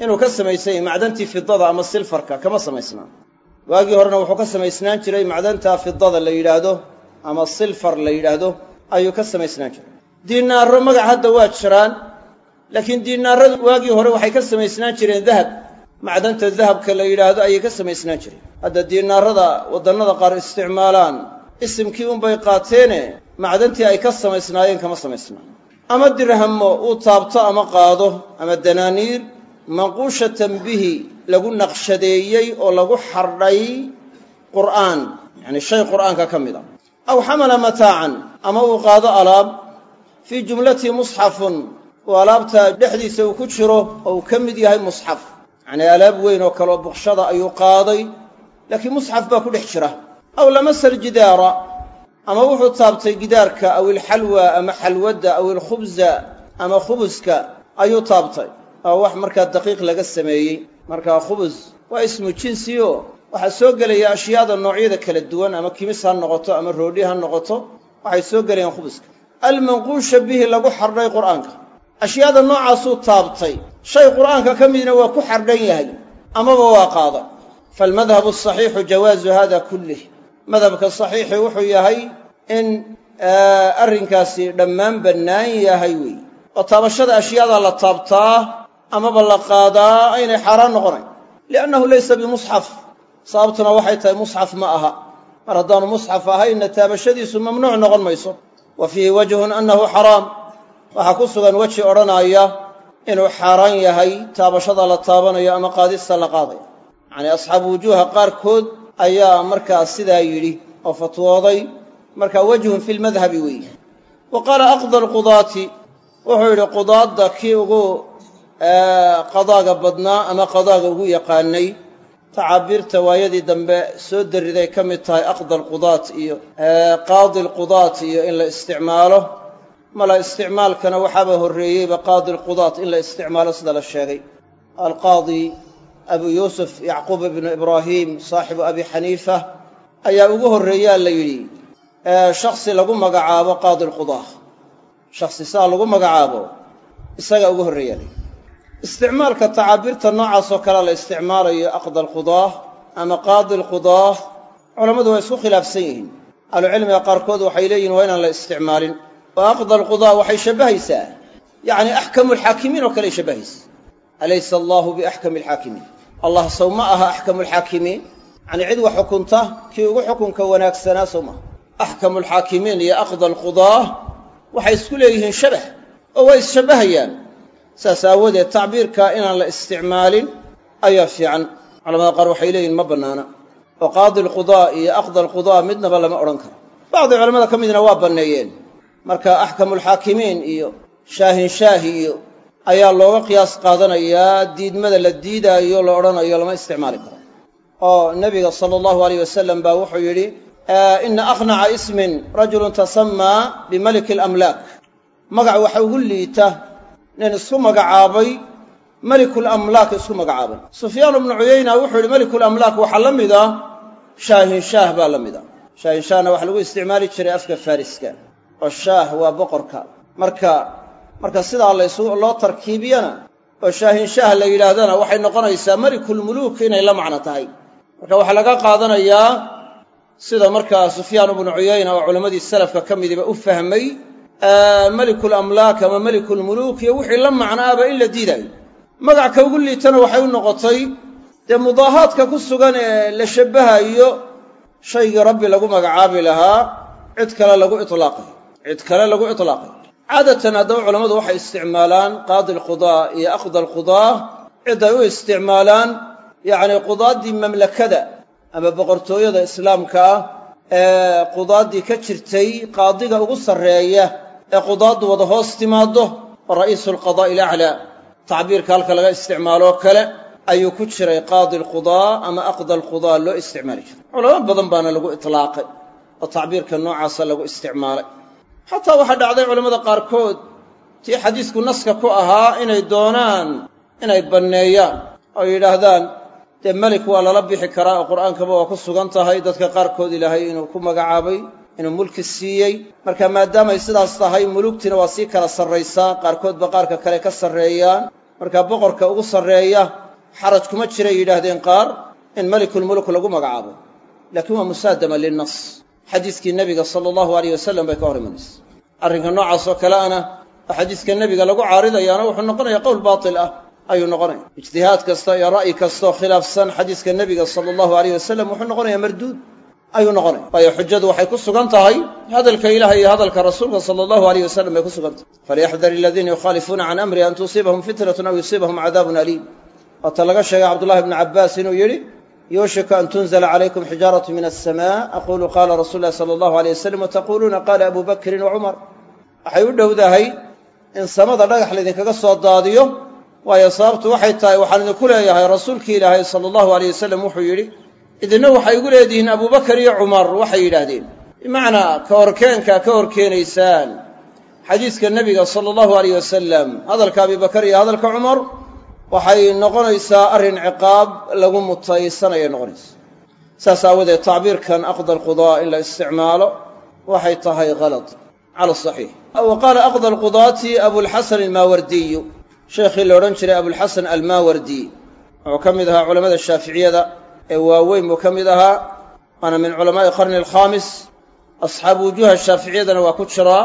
inuu ka samaysan yahay macdantii fidada ama silfarka kama samaysnaa waagii horena wuxuu ka samaysnaan jiray macdanta fidada la yidhaahdo ama silfar la yidhaahdo ayuu ka samaysnaan jiray. Diinaaro magac hadda waa jiraan laakiin diinaaradu waagii hore waxay ka samaysnaan jireen dahab. Macdanta dahabka la yidhaahdo ayay ka samaysnaan jireen. Hadda diinaarada waddannada qaar isticmaalaan isimkii unbay qaateene macdantii ay ka samaysnaayeen kama samaysnaan. Ama dirhamo uu taabto ama qaado ama danaaniir manquushatan bihi lagu naqshadeeyey oo lagu xardhay qur'aan yacni shay qur'aanka ka mid a. Aw xamala mataacan ama uu qaado alaab fii jumlatihi musxafun oo alaabta dhexdiisa uu ku jiro oo uu ka mid yahay musxaf. Yacnii alaab weyn oo kaleoo buqshada ayuu qaaday laakiin musxaf baa ku dhex jira. Aw lamasa aljidaara ama wuxuu taabtay gidaarka aw ilxalwa ama xalwadda aw ilkhubza ama khubuska ayuu taabtay. Oo wax markaa daqiiq laga sameeyey. Markaa khubus waa ismu jinsiyo waxaa soo gelaya ashyaada noocyada kala duwan ama kimis ha noqoto ama roodhi ha noqoto waxay soo gelayaan khubuska. Almanquusha bihi lagu xardhay qur'aanka ashyaada noocaasuu taabtay. Shay qur'aanka ka midna waa ku xardhan yahay amaba waa qaada faalmadhabu asaxiixu jawaazu hada kullih. Madhabka saxiixi wuxuu yahay in arrinkaasi dhammaan bannaan yahay weey oo taabashada ashyaada la taabtaa amaba la qaadaa aynay xaaraan noqonayn. Liannahu laysa bimusxaf. Sababtuna waxay tahay musxaf ma aha. Mar haddaanu musxaf ahaynna taabashadiisu mamnuuc noqon mayso. Wa fiihi wajhun annahu xaraam waxaa ku sugan weji odhanaya inuu xaaraan yahay taabashada la taabanayo ama qaadista la qaadayo yacnii asxaabu wujuuha qaarkood ayaa markaa sidaa yidhi oo fatwooday markaa wejhun fi lmadhabi weeye wa qaala aqda alqudaati wuxuu yidhi qudaadda kii ugu qadaaga badnaa ama qadaaga ugu yaqaanay tacaabiirta waayadii dambe soo dariday ka mid tahay aqda alqudaat iyo qaadi alqudaat iyo in la isticmaalo mala isticmaalkana waxaaba horreeyeyba qaadi alqudaat in la isticmaalo sida la sheegay. Alqaadi abu yuusuf yacquub ibnu ibraahim saaxibu abi xaniifa ayaa ugu horreeyaa la yidhi shaksi lagu magacaabo qaadi alqudaa shaksi saa lagu magacaabo isagaa ugu horreeyaa la yidhi. Isticmaalka tacaabirta noocaasoo kalea la isticmaalayo aqda alqudaah ama qaadi alqudaah culammadu waa isku khilaafsan yihiin. Ahlucilmiga qaarkood waxay leeyihiin waa inaan la isticmaalin oo aqda alqudaa waxay shabbahaysaa yacni axkamu alxaakimiin oo kaley shabbahaysa alaysa allaahu biaxkami alxaakimiin allah sow ma aha axkamu alxaakimiin yacni cid wax xukunta kii ugu xukunka wanaagsanaa sow maaha axkamu alxaakimiin iyo aqda alqudaah waxay isku leeyihiin shabah oo way isshabbahayaan saas aawadeed tacbiirka inaan la isticmaalin ayaa fiican. Culamada qaar waxay leeyihiin ma bannaana. Oo qaadi alqudaa iyo aqda alqudaa midnaba lama odhan karo. Bacdi culamada ka midna waa banneeyeen marka axkamu alxaakimiin iyo shaahin shaahi iyo ayaa looga qiyaas qaadanayaa diidmada la diidaayo la odhanayo lama isticmaali karo. Oo nebiga sala allahu alayh wasalam baa wuxuu yidhi ina aqnaca ismin rajulun tasamaa bimaliki alamlaak magac waxa ugu liita nin isku magacaabay melikulamlaak isku magacaabay. Sufyaan ibnu cuyayna wuxuu yidhi melikulamlaak waxaa la mida shaahin shaah baa la mida. Shaahin shaahna waxaa lagu isticmaali jiray afka fariska oo shaah waa boqorka. Marka marka sidaa laysu loo tarkiibiyana oo shaahin shaah la yidhaahdana waxay noqonaysaa melikulmuluuk inay la macno tahay. Marka waxaa laga qaadanayaa sida markaa sufyaan ibnu cuyayna oo culammadii salafka ka midiba u fahmay melikulamlaak ama melikulmuluuk iyo wixii la macnaaba in la diidaayo magac ka ugu liitana waxay u noqotay dee mudaahaadka ku sugan ee la shabbahayo shaygii rabbi lagu magacaabi lahaa cid kale lagu itlaaqay cid kale lagu itlaaqay. Caadatan haddaba culammadu waxay isticmaalaan qaadi alqudaa iyo aqda alqudaa ciday u isticmaalaan yacni qudaaddii mamlakada ama boqortooyada islaamka ah ee qudaaddii ka jirtay qaadiga ugu sarreeya ee qudaaddu wada hoos timaaddo oo ra'iisu alqadaa'i alaclaa tacbiirka halka laga isticmaaloo kale ayuu ku jiray qaadi alqudaa ama aqda alqudaa loo isticmaali jiray. Culamo badan baana lagu itlaaqay oo tacbiirka noocaasa lagu isticmaalay xataa waxaa dhacday culammada qaarkood tii xadiisku naska ku ahaa inay doonaan inay banneeyaan oo yidhaahdaan dee melik waa lala bixi karaa oo qur'aankaba waa ku sugan tahay dadka qaarkood ilaahay inuu ku magacaabay inuu mulki siiyey. Marka maadaamay sidaas tahay mulugtina waa sii kala sarraysaa qaarkoodba qaarka kale ka sarreeyaan. Marka boqorka ugu sarreeya xaraj kuma jiray yidhaahdeen qaar in melikulmuluk lagu magacaabo. Laakiin waa musaadama linnas xadiiskii nebiga sala allahu alayh wasalam bay ka hor imanaysa. Arrinka noocaas oo kale ana oo xadiiska nebiga lagu caaridayaana wuxuu noqonaya qowl baatil ah ayuu noqonaya. Ijtihaad kasta iyo ra'yi kastaoo khilaafsan xadiiska nebiga sala allahu alayh wasalam wuxuu noqonaya marduud ayuu noqonaya. Waayo xujadu waxay ku sugan tahay hadalka ilaah iyo hadalka rasuulka sala allahu alayh wasalam bay ku sugan tahay. Falyaxdar aladiina yukhaalifuuna can amri an tusiibahum fitnatun aw yusiibahum cadaabun aliim. Waata laga sheegay cabdullahi bnu cabbaas inuu yidhi yuushiku an tunzla calaykum xijaaratu min alsamaa aqulu qaala rasuulu lahi sala allahu alayh wasalam wataquluuna qaala abu bakrin wa cumar waxay u dhowdahay in samada dhagax laydinkaga soo daadiyo waayo sababtu waxay tahay waxaan idinku leeyahay rasuulkii ilaahay sala allahu alayh wasalam wuxuu yidhi idinna waxay igu leedihiin abubakar iyo cumar waxay yidhaahdeen. Bimacnaa ka horkeenkaa ka horkeenaysaan xadiiska nebiga sala allahu alayh wasalam hadalka abibakar iyo hadalka cumar waxay noqonaysaa arrin ciqaab lagu mutaysanayay noqonaysa saas aawadeed tacbiirkan aqda alqudaa in la isticmaalo waxay tahay halad cala saxiix. Wa qaala aqda alqudaati abulxasan almaawardiyu. Sheekhii la odhan jiray abulxasan almaawardi. Wuxuu ka mid ahaa culamada shaaficiyada ee waaweyn buu ka mid ahaa waana min culamaa'i qarni alkhaamis asxaabu wujuuha shaaficiyadana waa ku jiraa.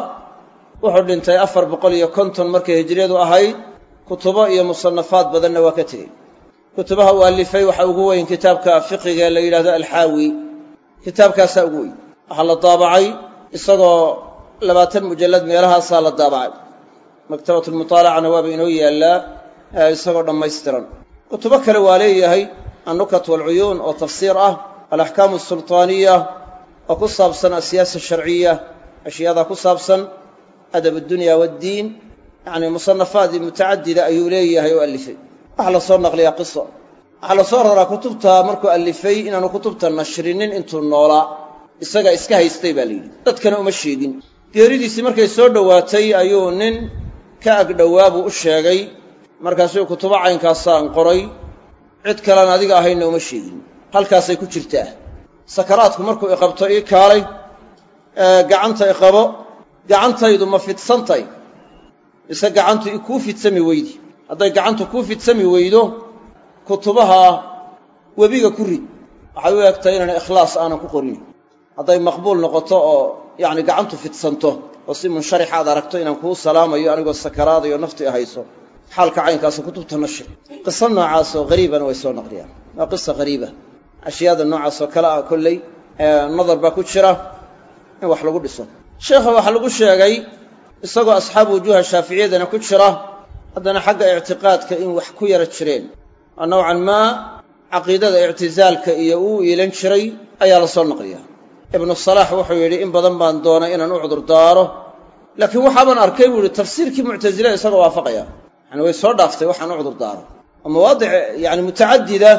Wuxuu dhintay afar boqol iyo konton markay hijriyadu ahayd kutubo iyo musanafaad badanna waa ka tegey. Kutubaha uu alifay waxaa ugu weyn kitaabka fiqiga la yidhahdo alxaawi kitaabkaasaa ugu weyn. Waxaa la daabacay isagoo labaatan mujallad meelahaasaa la daabacay. Maktabatulmutaalacana waaba inoo yaallaa isagoo dhammaystiran. Kutubo kale waa leeyahay annukat waalcuyuun oo tafsiir ah alaxkaamu asultaaniya oo ku saabsan asiyaasa sharciya ashyaada ku saabsan adab addunya waaddiin yacni musanafaad mutacadida ayuu leeyahay oo alifay waxaa la soo naqliyaa qiso. Waxaa la soo raraa kutubta markuu alifay inaanu kutubta nashrinin intuu noolaa. Isaga iska haystay baa layidhi dadkana uma sheegin. Geeridiisii markay soo dhowaatay ayuu nin ka agdhowaa buu u sheegay. Markaasuu kutubo caynkaasaan qoray. Cid kalean adiga ahaynna uma sheegin. Halkaasay ku jirtaa. Sakaraadku markuu iqabto ii kaalay. Gacanta iqabo gacantaydu ma fidsantay mise gacantu ikuu fidsami weydi. Hadday gacantu kuu fidsami weydo kutubaha webiga ku rid. Waxay u egtahay inaan ikhlaas aanan ku qorin hadday maqbuul noqoto oo yacni gacantu fidsanto oo si munsharixa aad aragto inaan kuu salaamayo anigoo sakaraadayo nafti hayso xaalka caynkaasa kutubta nashir qiso noocaasoo hariibana way soo naqliyaan waa qisa hariiba ashyaada noocaasoo kale ah kolley nadar baa ku jira in wax lagu dhiso. Sheekha waxaa lagu sheegay isagoo asxaabu wujuuha shaaficiyadana ku jira haddana xagga ictiqaadka in wax ku yara jireen oo nowcan maa caqiidada ictisaalka iyo uu iilan jiray ayaa la soo naqliyaa ibnu salaax wuxuu yidhi in badan baan doonay inaan u cudur daaro. Laakiin waxaaban arkay buu yihi tafsiirkii muctasila isagoo waafaqaya. Yani way soo dhaaftay waxaan u cudur daaro. Oo mawaadic yani mutacadida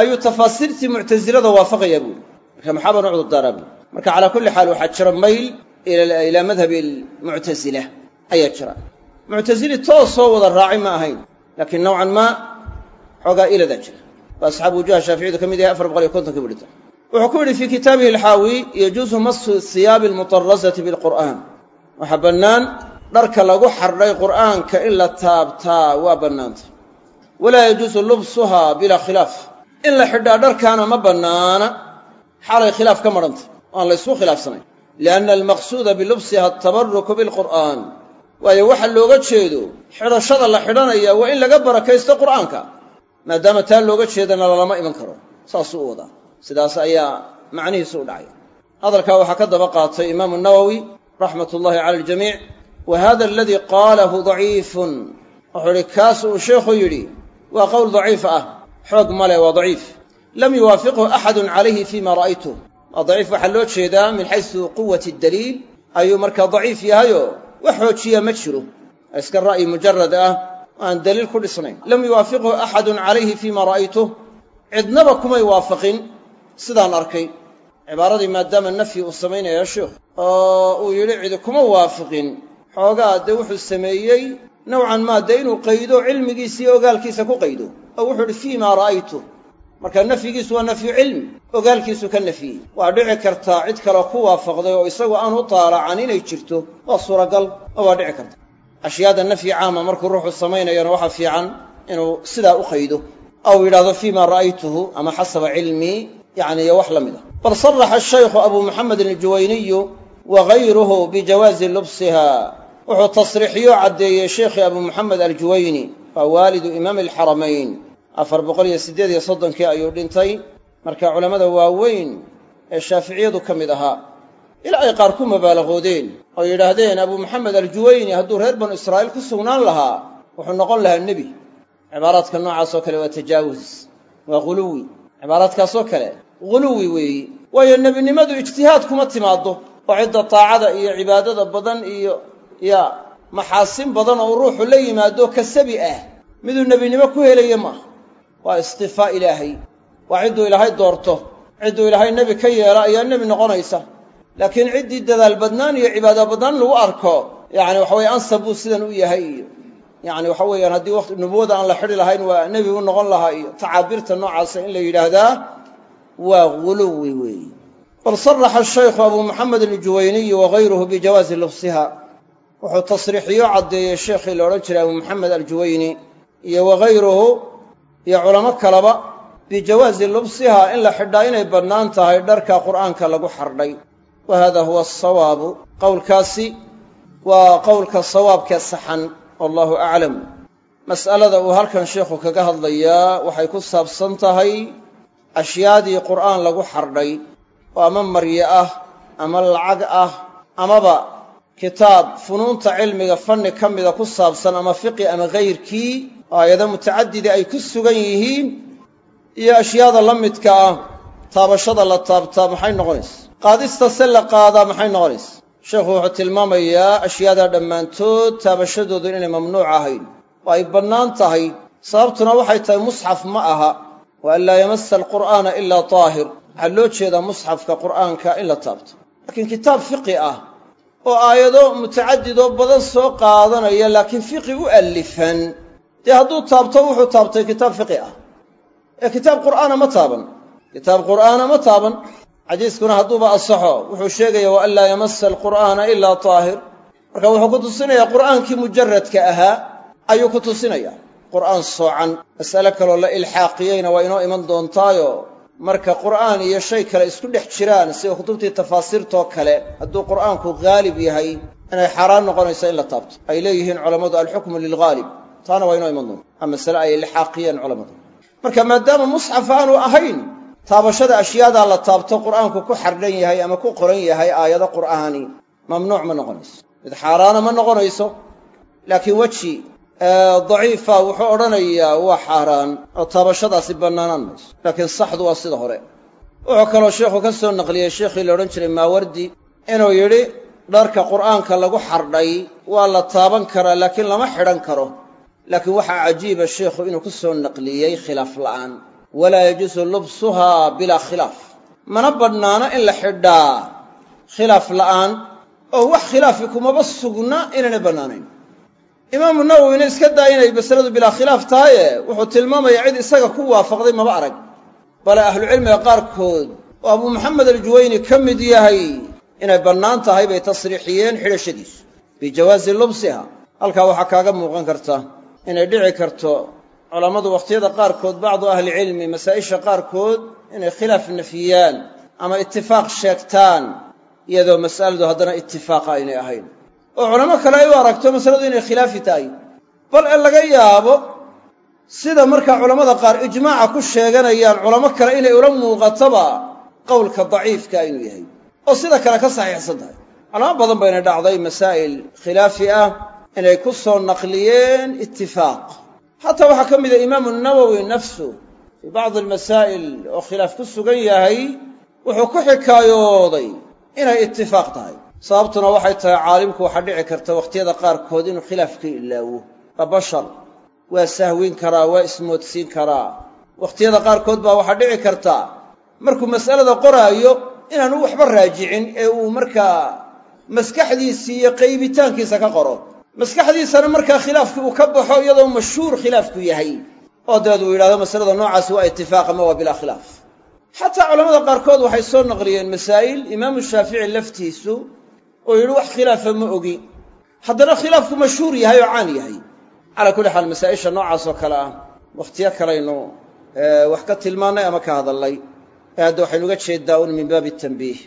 ayuu tafaasiirtii muctasilada waafaqaya buuri marka maxaabaan u cudur daaraa buuri marka calaa kulli xaal waxaa jira mayl ilaa madhabi almuctasila ayaa jira. Muctasili toosoo wada raacay ma ahayn laakiin nowcan maa xoogaa iladaa jira. Waa asxaabu wujuha shaaficiyadu ka mid yahay afar boqol iyo kontonkii budhita wuxuu ku yidhi fii kitaabihi alxaawi yajuusu masu hiyaabi almutarasati bilqur'aan. Waxaa bannaan dharka lagu xardhay qur'aanka in la taabtaa waa bannaanta. Walaa yajuusu lubsuhaa bilaa khilaaf. In la xidhaa dharkaana ma bannaana xaalay khilaaf ka madhantay o aan la khilaafsanayn lianna almaqsuuda bilubsiha atabaruku bilqur'aan waayo waxa looga jeedo xidhashada la xidhanaya waa in laga barakaysto qur'aanka maadaama taa looga jeedana lalama iman karo saasuu u wadaa sidaas ayaa macnihiisu u dhacay hadalkaa waxaa ka daba qaatay imaamu nawowi raxmat ullahi cala aljamiic wa hada aladii qaalahu daciifun wuxuu ihi kaas uu sheekhu yidhi waa qowl daciif ah xoog male waa daciif lam yuwaafiqhu axadun calayhi ra'aytuh waa daciif waxaa loo jeedaa min xaysu quwati daliil. Ayuu markaa daciif yahayo wax xoojiya ma jiro. Iska ra'yi mujarad ah aan daliil ku dhisnayn. Lam yuwaafiqhu axadun calayhi fima ra'aytuh. Cidnaba kumay waafaqin sidaan arkay. Cibaaradii maadaama nafyi uu samaynaya sheikhu oo uu yidhi cidi kuma waafiqin xoogaa dee wuxuu sameeyey nowcan maa dee inuu qaydo cilmigiisa iyo ogaalkiisa ku qaydo. Oo wuxuu idhi fii maa ra'aytu marka nafyigiisu waa nafyu cilmi ogaalkiisu ka nafyiyey waa dhici kartaa cid kaleo ku waafaqday oo isagu aan u taalacan inay jirto waa suuragal oo waa dhici karta. Ashyaada nafyi caama markuu ruuxu samaynayona waxaa fiican inuu sidaa u qaydo. Ou yidhahdo fii ra'aytuhu ama xasaba cilmii yacni iyo wax la mid ah. Bal saraxa ashaykhu abuu muxamedin aljuwayniyu wa gayruhu bijawaazi lubsiha. Wuxuu tasriixiyo caddeeyey sheikhii abuu muxamed aljuwayni waa waalidu imaami alxaramayn afar boqol iyo siddeed iyo soddonkii ayuu dhintay. Marka culammada waaweyn ee shaaficiyadu ka mid ahaa ilaa ay qaar ku mabaalaqoodeen oo yidhaahdeen abuu maxamed aljuwayni hadduu reer banu israa'iil ku sugnaan lahaa wuxuu noqon lahaa nebi. Cibaaraadka noocaasoo kale waa tajaawus waa ghuluwi. Cibaaraadkaasoo kale ghuluwi weeyi. Waayo nebinimadu ijtihaad kuma timaaddo oo cidda taacada iyo cibaadada badan iyo ya maxaasin badan oo ruuxu la yimaado kasabi ah miduu nebinimo ku helaya maaha waa istifaa ilaahay. Waa cidduu ilaahay doorto. Cidduu ilaahay nebi ka yeela ayaa nebi noqonaysa. Laakiin ciddii dadaal badnaan iyo cibaado badnaan lagu arko yacni waxa weye ansab buu sidan u yahay. Iyo yacni waxa weeyaan haddii waqti nubuwada aan la xidhi lahayn waa nebi u noqon lahaa iyo tacaabiirta noocaasa in la yidhaahdaa waa ghuluwi weeyi bal saraxa ashaykhu abuu muxamed aljuwayniyu wagayruhu bijawaazi lubsiha wuxuu tasriixiyo caddeeyey sheekhii la odhan jiray abuu maxamed aljuwayni iyo wagayruhu iyo culamo kaleba bijawaazi lubsiha in la xidhaa inay bannaan tahay dharka qur'aanka lagu xardhay. Wa hada huwa asawaabu qowlkaasi waa qowlka sawaabkee saxan wallahu aclam mas'alada uu halkan sheikhu kaga hadlayaa waxay ku saabsan tahay ashyaadii qur'aan lagu xardhay. Oo ama marye ah ama lacag ah amaba kitaab funuunta cilmiga fanni ka mida ku saabsan ama fiqi ama kayrkii oo aayado mutacadidi ay ku sugan yihiin iyo ashyaada la midka ah taabashada la taabtaa maxay noqonaysa qaadista se la qaadaa maxay noqonaysa sheekhu wuxuu tilmaamayaa ashyaada dhammaantood taabashadoodu inay mamnuuc ahayn. Oo ay bannaan tahay sababtuna waxay tahay musxaf ma aha. Wa an laa yamasa alqur'aana ilaa taahir. Waxaa loo jeedaa musxafka qur'aanka in la taabto. Laakiin kitaab fiqi ah oo aayado mutacadidoo badan soo qaadanaya laakiin fiqi u allifan dee hadduu taabto wuxuu taabtay kitaab fiqi ah. Ee kitaab qur'aana ma taaban. Kitaab qur'aana ma taaban. Xadiiskuna hadduuba asaxo wuxuu sheegaya wa an laa yamasa alqur'aana ilaa taahir. Marka wuxuu ku tusinayaa qur'aankii mujaradka ahaa ayuu ku tusinaya. Qur'aan soocan. Mas'ale kaloo la ilxaaqiyeyna waa inoo iman doontaayo marka qur'aan iyo shay kale isku dhex jiraan sida kutubtii tafaasiirtoo kale hadduu qur'aanku haalib yahay inay xaaraan noqonayso in la taabto. Ay leeyihiin culammadu alxukmu lilghaalib taana waa inoo iman doonta a masale ay ilxaaqiyeen culammadu. Marka maadaama musxaf aanu ahayn taabashada ashyaadaa la taabto qur'aanku ku xardhan yahay ama ku qoran yahay aayado qur'aani mamnuuc ma noqonayso. Mid xaaraana ma noqonayso. Laakiin weji daciifa wuxuu odhanayaa waa xaaraan oo taabashadaasi bannaanaan mayso. Laakiin saxdu waa sida hore. Wuxuu kaloo sheikhu ka soo naqliyey sheikhii la odhan jiray maawardi inuu yidhi dharka qur'aanka lagu xardhay waa la taaban karaa laakiin lama xidhan karo. Laakiin waxaa cajiiba sheikhu inuu ku soo naqliyey khilaaf la'aan. Walaa yajuusu lubsuhaa bilaa khilaaf. Mana badhnaano in la xidhaa khilaaf la'aan oo wax khilaafi kumaba sugna inaynay bannaanayn imaamu nawowina iska daa inay masaladu bilaa khilaaf tahaye wuxuu tilmaamayaa cid isaga ku waafaqday maba arag. Bale ahlucilmiga qaarkood oo abuu maxamed aljuwayni ka mid yahay inay bannaan tahay bay tasriixiyeen xidhashadiisu bijawaazi lubsiha. Halkaa waxaa kaaga muuqan karta inay dhici karto culammadu wakhtiyada qaarkood bacdu ahlicilmi masaa'isha qaarkood inay khilaaf nafyiyaan ama itifaaq sheegtaan iyadoo mas'aladu haddana itifaaqa aynay ahayn oo culamo kale ay u aragto masaladu inay khilaafi tahay. Bal e laga yaabo sida markaa culammada qaar ijmaaca ku sheeganayaan culamo kale inay ula muuqatoba qowlka daciifka inuu yahay oo sida kale ka saxiixsan tahay. Culamo badan bayna dhacday masaa'il khilaafi ah inay ku soo naqliyeen itifaaq xataa waxaa ka mida imaamu nawowi nafsu fii bacdi almasaa'il oo khilaaf ku sugan yahay wuxuu ku xikaayooday inay itifaaq tahay sababtuna waxay tahay caalimku waxaa dhici karta wakhtiyada qaarkood inuu khilaaf ka ilaawo. Waa bashar waa sahwin karaa waa ismoodsiin karaa. Wakhtiyada qaarkood baa waxaa dhici karta. Markuu mas'alada qoraayo inaanu waxba raajicin ee uu markaa maskaxdiisii iyo qaybitaankiisa ka qoro. Maskaxdiisana markaa khilaafkii uu ka baxo iyadoo mashhuur khilaafku yahay. Oo dabeed uu yidhahdo masalada noocaasi waa itifaaq ama waa bilaa khilaaf. Xataa culamada qaarkood waxay soo naqliyeen masaa'il. Imaamu shaafici laftiisu oo yidhi wax khilaafa ma ogi. Haddana khilaafku mashhuur yahay oo caan yahay. Calaa kulli xaal masaa'isha noocaas oo kale ah wakhtiyo kalaynu wax ka tilmaannay ama ka hadallay ee hadda waxaynu uga jeedaa un min baabi tanbiih.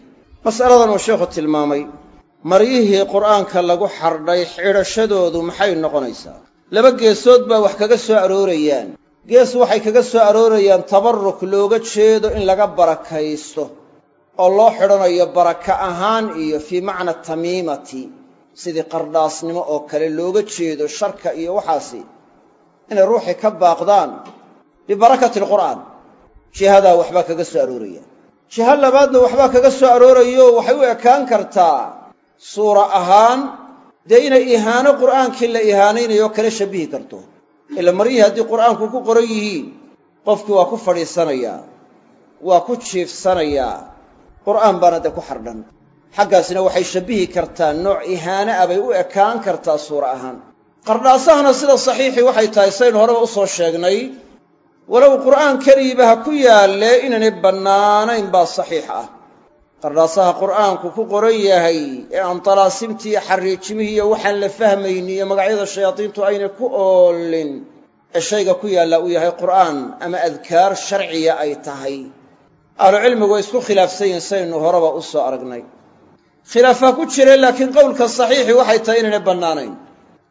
Mas'aladan uu sheikhu tilmaamay maryihii qur'aanka lagu xardhay xidhashadoodu maxay noqonaysaa? Laba geesood baa wax kaga soo aroorayaan. Gees waxay kaga soo aroorayaan tabarruk looga jeedo in laga barakaysto oo loo xidhanayo baraka ahaan iyo fii macna tamiimati sidii qardhaasnimo oo kale looga jeedo sharka iyo waxaasi inay ruuxii ka baaqdaan bibarakati alqur'aan. Jihadaa waxbaa kaga soo arooraya. Jiha labaadna waxbaa kaga soo aroorayo waxay u ekaan kartaa suura ahaan dee inay ihaano qur'aankii la ihaanaynayo kala shabbihi karto. Ila maryihii haddii qur'aanku ku qoran yihiin qofkii waa ku fadhiisanayaa waa ku jiifsanayaa qur'aan baana dee ku xardhan. Xaggaasina waxay shabbihi kartaa nooc ihaane ah bay u ekaan kartaa suura ahaan. Qardhaasahana sida saxiixii waxay tahay saynu horeba u soo sheegnay walow qur'aan keligiiba ha ku yaalle inaynay bannaanayn baa saxiix ah. Qardhaasaha qur'aanku ku qoran yahay ee aan talaasimtii iyo xariijimihii iyo waxaan la fahmayni iyo magacyada shayaadiintu aynay ku oolin ee shayga ku yaallaa uu yahay qur'aan ama adkaar sharciya ay tahay ahlucilmigu way isku khilaafsan yihiin saynu horeba u soo aragnay. khilaafaa ku jire laakiin qowlka saxiixi waxay tahay inaynay bannaanayn.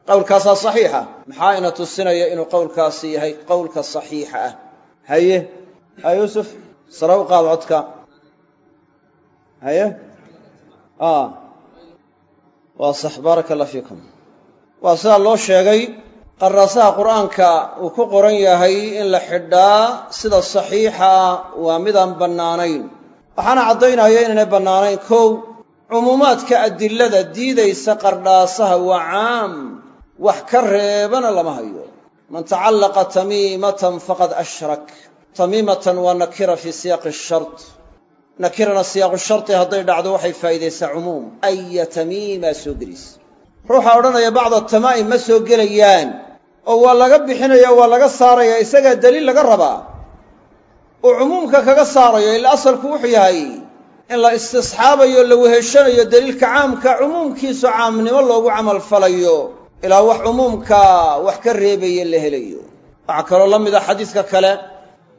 qowlkaasaa saxiixa. maxaa ina tusinaya inuu qowlkaasi yahay qowlka saxiixa ah? haye? ha yuusuf sare u qaad codka. haye? waa sax baaraka allah fiikum. waa sidaa loo sheegay qaraasaha qur'aanka uu ku qoran yahay in la xidhaa sida saxiixa waa midaan bannaanayn. Waxaana caddaynaya inaynay bannaanayn. Kow cumuumaadka adilada diidaysa qardhaasaha waa caam wax ka reebana lama hayo. Man tacallaqa tamiimatan faqad ashrak. Tamiimatan waa nakira fii siyaaqi shart. Nakirana siyaaqu sharti hadday dhacdo waxay faa'iidaysaa cumuum. Aya tamiimaa soo gelaysa ruuxa odhanaya bacda tamaa'im ma soo gelayaan oo waa laga bixinaya waa laga saaraya isagaa deliil laga rabaa. Uu cumuumka kaga saarayo ila asalku wuxuu yahay in la istisxaabayo la weheshanayo deliilka caamka cumuumkiisu caamnimo loogu camal falayo ilaa wax cumuumka wax ka reebaya la helayo. Waxaa kaloo la mida xadiiska kale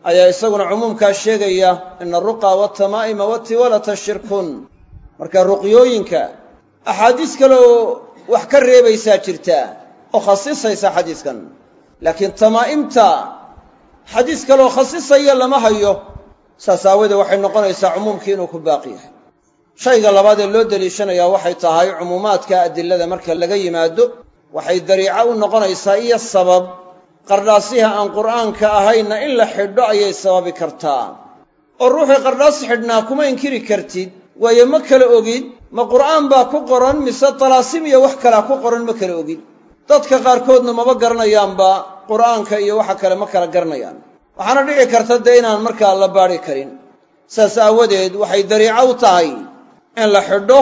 ayaa isaguna cumuumkaa sheegaya ina aruqa waatamaa'ima watiwalata shirkun. Marka ruqyooyinka axaadiis kale oo wax ka reebaysaa jirta oo khasisaysa xadiiskan. Laakiin tamaa'imta xadiis kaleoo khasisaya lama hayo. Saas aawadee waxay noqonaysaa cumuumkii inuu ku baaqi yahay. Shayga labaad ee loo deliishanayaa waxay tahay cumuumaadka adilada marka laga yimaado. Waxay dariico u noqonaysaa iyo sabab. Qardhaasiha aan qur'aanka ahaynna in la xidho ayay sababi kartaa. Oo ruuxii qardhaas xidhnaa kuma inkiri kartid. Waayo ma kala ogid. Ma qur'aan baa ku qoran mise talaasim iyo wax kalea ku qoran ma kala ogid dadka qaarkoodna maba garanayaanba qur'aanka iyo waxa kale ma kala garanayaan. Waxaana dhici karta dee inaan markaa la baadhi karin. Saas aawadeed waxay dariico u tahay in la xidho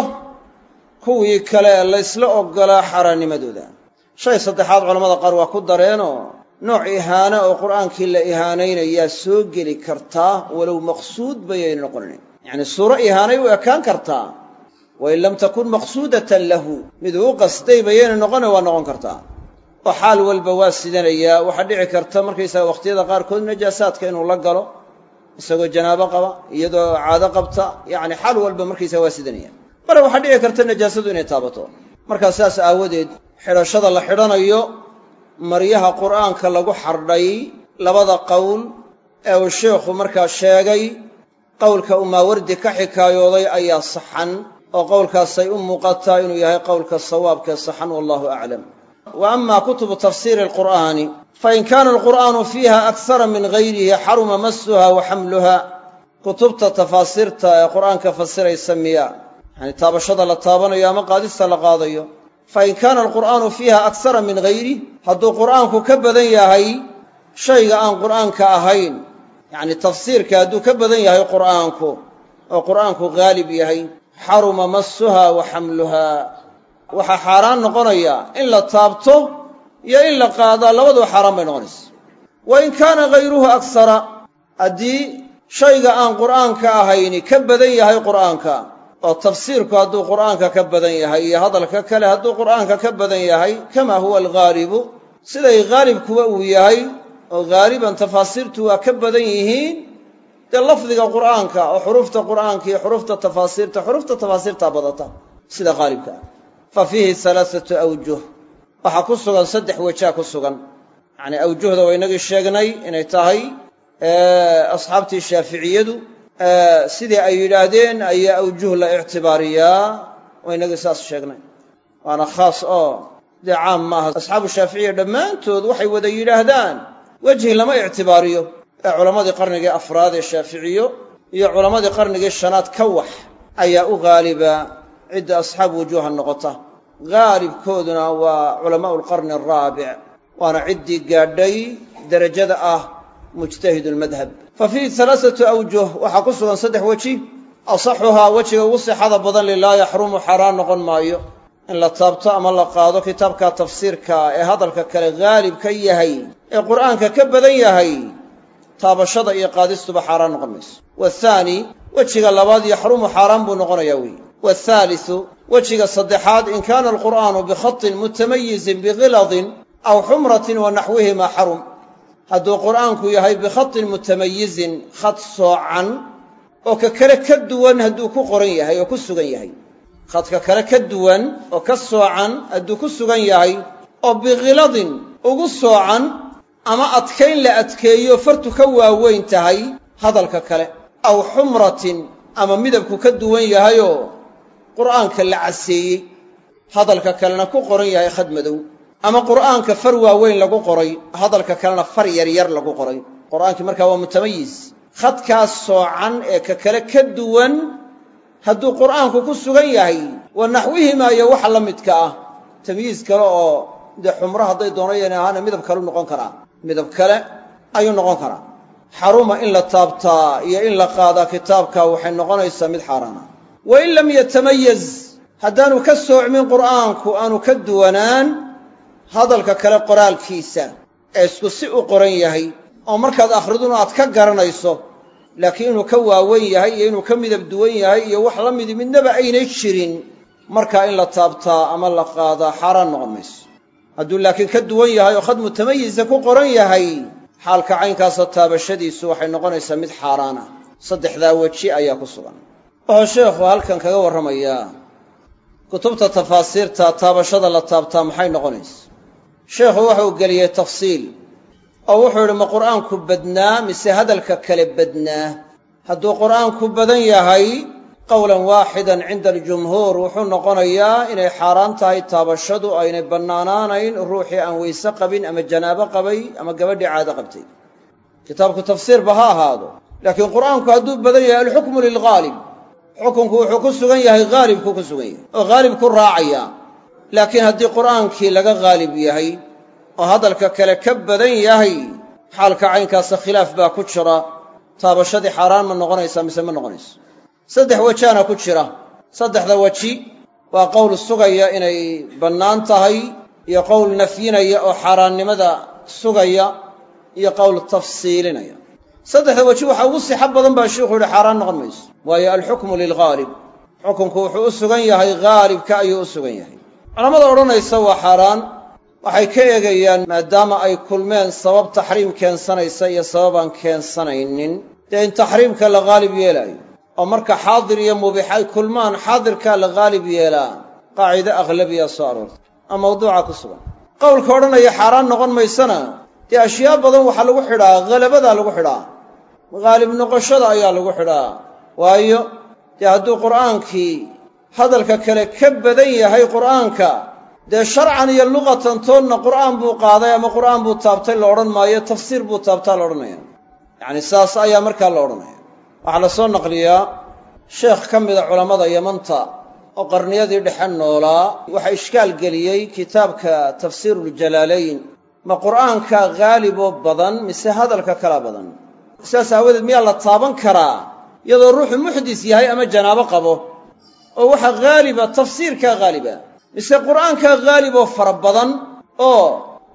kuwii kale ee laysla oggolaa xaaraannimadooda shay saddexaad culamada qaar waa ku dareenoo nooc ihaano oo qur'aankii la ihaanaynayaa soo geli kartaa walow maqsuud bayayna noqonayn yacnii suuro ihaanay u ekaan kartaa wain lam takun maqsuudatan lahu miduu u qasday bayayna noqona waa noqon kartaa oo xaal walba waa sidanayaa waxaa dhici karta markaysaga wakhtiyada qaarkood najaasaadka inuu la galo isagoo janaabo qaba iyadoo caado qabta yacni xaal walba markaysaga waa sidanaya mare waxaa dhici karta najaasadu inay taabato markaa saas aawadeed xidhashada la xidhanayo maryaha qur'aanka lagu xardhay labada qowl ee uu sheikhu markaa sheegay qowlka uu maawardi ka xikaayooday ayaa saxan oo qowlkaasay u muuqataa inuu yahay qowlka sawaabkee saxan wallahu aclam. Wa ama kutubu tafsiiri alqur'aani fain kaana alqur'aanu fiiha akhara min gayrihi xaruma masuha wa xamluha. Kutubta tafaasiirta ee qur'aanka fasiraysa miya yacni taabashada la taabanayo ama qaadista la qaadayo fain kaana alqur'aanu fiiha akhara min gayrih hadduu qur'aanku ka badan yahay shayga aan qur'aanka ahayn yacni tafsiirka hadduu ka badan yahay qur'aanku oo qur'aanku haalib yahay xaruma masuha wa xamluha. Waxaa xaaraan noqonaya in la taabto iyo in la qaadaa labaduba xaaraan bay noqonaysa. Wa in kaana hayruhu aksara haddii shayga aan qur'aanka ahayni ka badan yahay qur'aanka oo tafsiirku hadduu qur'aanka ka badan yahay iyo hadalka kale hadduu qur'aanka ka badan yahay kama huwa alghaalibu siday haalibkuba uu yahay oo haaliban tafaasiirtu waa ka badan yihiin dee lafdiga qur'aanka oo xuruufta qur'aanka iyo xuruufta tafaasiirta xuruufta tafaasiirtaa badata sida haalibka ah. Fa fiihi halaaatu awjuh. Waxaa ku sugan saddex wejaa ku sugan. Yacnii awjuhda waa inagii sheegnay inay tahay asxaabtii shaaficiyadu sidii ay yidhaahdeen ayaa awjuh la ictibaariyaa waa inagii saas sheegnay. Waana khaas oo dee caam ma aha asxaabu shaaficiya dhammaantood waxay wada yidhaahdaan wejhi lama ictibaariyo ee culammadii qarnigii afraad ee shaaficiyo iyo culammadii qarnigii shanaad ka wax ayaa u haaliba cidda asxaab wujuuha noqota. Haalibkooduna waa culamaa'u alqarni alraabic waana ciddii gaadhay derajada ah mujtahid lmadhab fa fiihi halaaatu awjuh waxaa ku sugan saddex weji. Asaxuhaa wejiga ugu sixada badan li laa yaxrumu xaaraan noqon maayo. In la taabto ama la qaado kitaabka tafsiirka ee hadalka kale haalib ka yahay ee qur'aanka ka badan yahay taabashada iyo qaadistuba xaaraan noqon mayso. Wathaani wejiga labaad yaxrumu xaaraan buu noqonayaa weeye. Waathaalisu wejiga saddexaad in kaana alqur'aanu bikhatin mutamayizin bikhiladin aw xumratin wa naxwihima xarum. Hadduu qur'aanku yahay bikhatin mutamayizin khad soocan oo ka kale ka duwan hadduu ku qoran yahay oo ku sugan yahay. Khadka kale ka duwan oo ka soocan hadduu ku sugan yahay oo bikhiladin ugu soocan ama adkayn la adkeeyo fartu ka waaweyn tahay hadalka kale. Aw xumratin ama midabku ka duwan yahayoo qur'aanka la caseeyey. Hadalka kalena ku qoran yahay khad madow. Ama qur'aanka far waaweyn lagu qoray hadalka kalena far yaryar lagu qoray. Qur'aankii markaa waa mutamayiz. Khadkaas soocan ee ka kale ka duwan hadduu qur'aanku ku sugan yahay wa naxwihimaa iyo waxa la midka ah. Tamyiiz kale oo dee xumro hadday doonayeen ahaana midab kale u noqon karaa midab kale ayuu noqon karaa. Xaruma in la taabtaa iyo in la qaadaa kitaabka waxay noqonaysaa mid xaaraana. Wa in lam yatamayaz haddaanu ka soocmin qur'aanku aanu ka duwanaan hadalka kale qoraalkiisa ee isku si u qoran yahay oo markaad akhriduna aad ka garanayso laakiin inuu ka waawen yahay iyo inuu ka midab duwan yahay iyo wax la midi midnaba aynay jirin markaa in la taabtaa ama la qaadaa xaaraan noqon mayso hadduu laakiin ka duwan yahay oo khad mutamayisa ku qoran yahay xaalka caynkaasoo taabashadiisu waxay noqonaysaa mid xaaraan ah. Saddexdaa weji ayaa ku sugan. Wuxuu sheekhu halkan kaga warramayaa kutubta tafaasiirta taabashada la taabtaa maxay noqonaysa? Sheekhu waxa uu geliyey tafsiil oo wuxuu yidhi ma qur'aanku badnaa mise hadalka kale badnaa? Hadduu qur'aanku badan yahay qowlan waaxidan cinda aljumhuur wuxuu noqonayaa inay xaaraan tahay taabashadu aynay bannaanaanayn ruuxii aan weyse qabin ama janaabo qabay ama gabadhii caado qabtay. Kitaabku tafsiirba ha ahaado laakiin qur'aanku hadduu badan yahay alxukmu lilghaalib. Xukunku wuxuu ku sugan yahay haalibkuu ku sugan yahay oo haalibku raacaya. Laakiin haddii qur'aankii laga haalib yahay oo hadalka kale ka badan yahay xaalka caynkaasa khilaaf baa ku jira. Taabashadii xaaraan ma noqonaysaa mise ma noqonayso saddex wejaana ku jira. Saddexda weji waa qowl sugaya inay bannaan tahay iyo qowl nafyinaya oo xaaraannimada sugaya iyo qowl tafsiilinaya. Saddexda weji waxaa ugu sixo badan baa sheikhu yihi xaaraan noqon mayso. Waayo alxukmu lilghaalib xukunku wuxuu u sugan yahay haalibka ayuu u sugan yahay. Culammada odhanaysa waa xaaraan. Waxay ka eegayaan maadaama ay kulmeen sabab taxriim keensanaysa iyo sabab aan keensanaynin dee in taxriimka la haalib yeelaayo oo marka xaadir iyo mubiix ay kulmaan xaadirkaa la haalib yeelaa qaacido aghlabiya soo aroortay oo mawduuca ku sugan. Qowlka odhanaya xaaraan noqon maysana dee ashyaa badan waxaa lagu xidhaa halabadaa lagu xidhaa haalib noqoshada ayaa lagu xidhaa. Waayo dee hadduu qur'aankii hadalka kale ka badan yahay qur'aanka dee sharcan iyo luqatan toonna qur'aan buu qaaday ama qur'aan buu taabtay la odhan maayo tafsiir buu taabtaa la odhanaya. Yacni saas ayaa markaa la odhanaya waxaa la soo naqliyaa sheekh ka mida culammada yamanta oo qarniyadii dhexe noolaa waxaa ishkaal geliyey kitaabka tafsiiruuljalaalayn ma qur'aanka haaliboo badan mise hadalka kala badan? Sidaas aawadeed miyaa la taaban karaa? Iyadoo ruuxu muxdis yahay ama janaabo qabo? Oo waxaa haaliba tafsiirkaa haaliba mise qur'aankaa haalib oo fara badan? Oo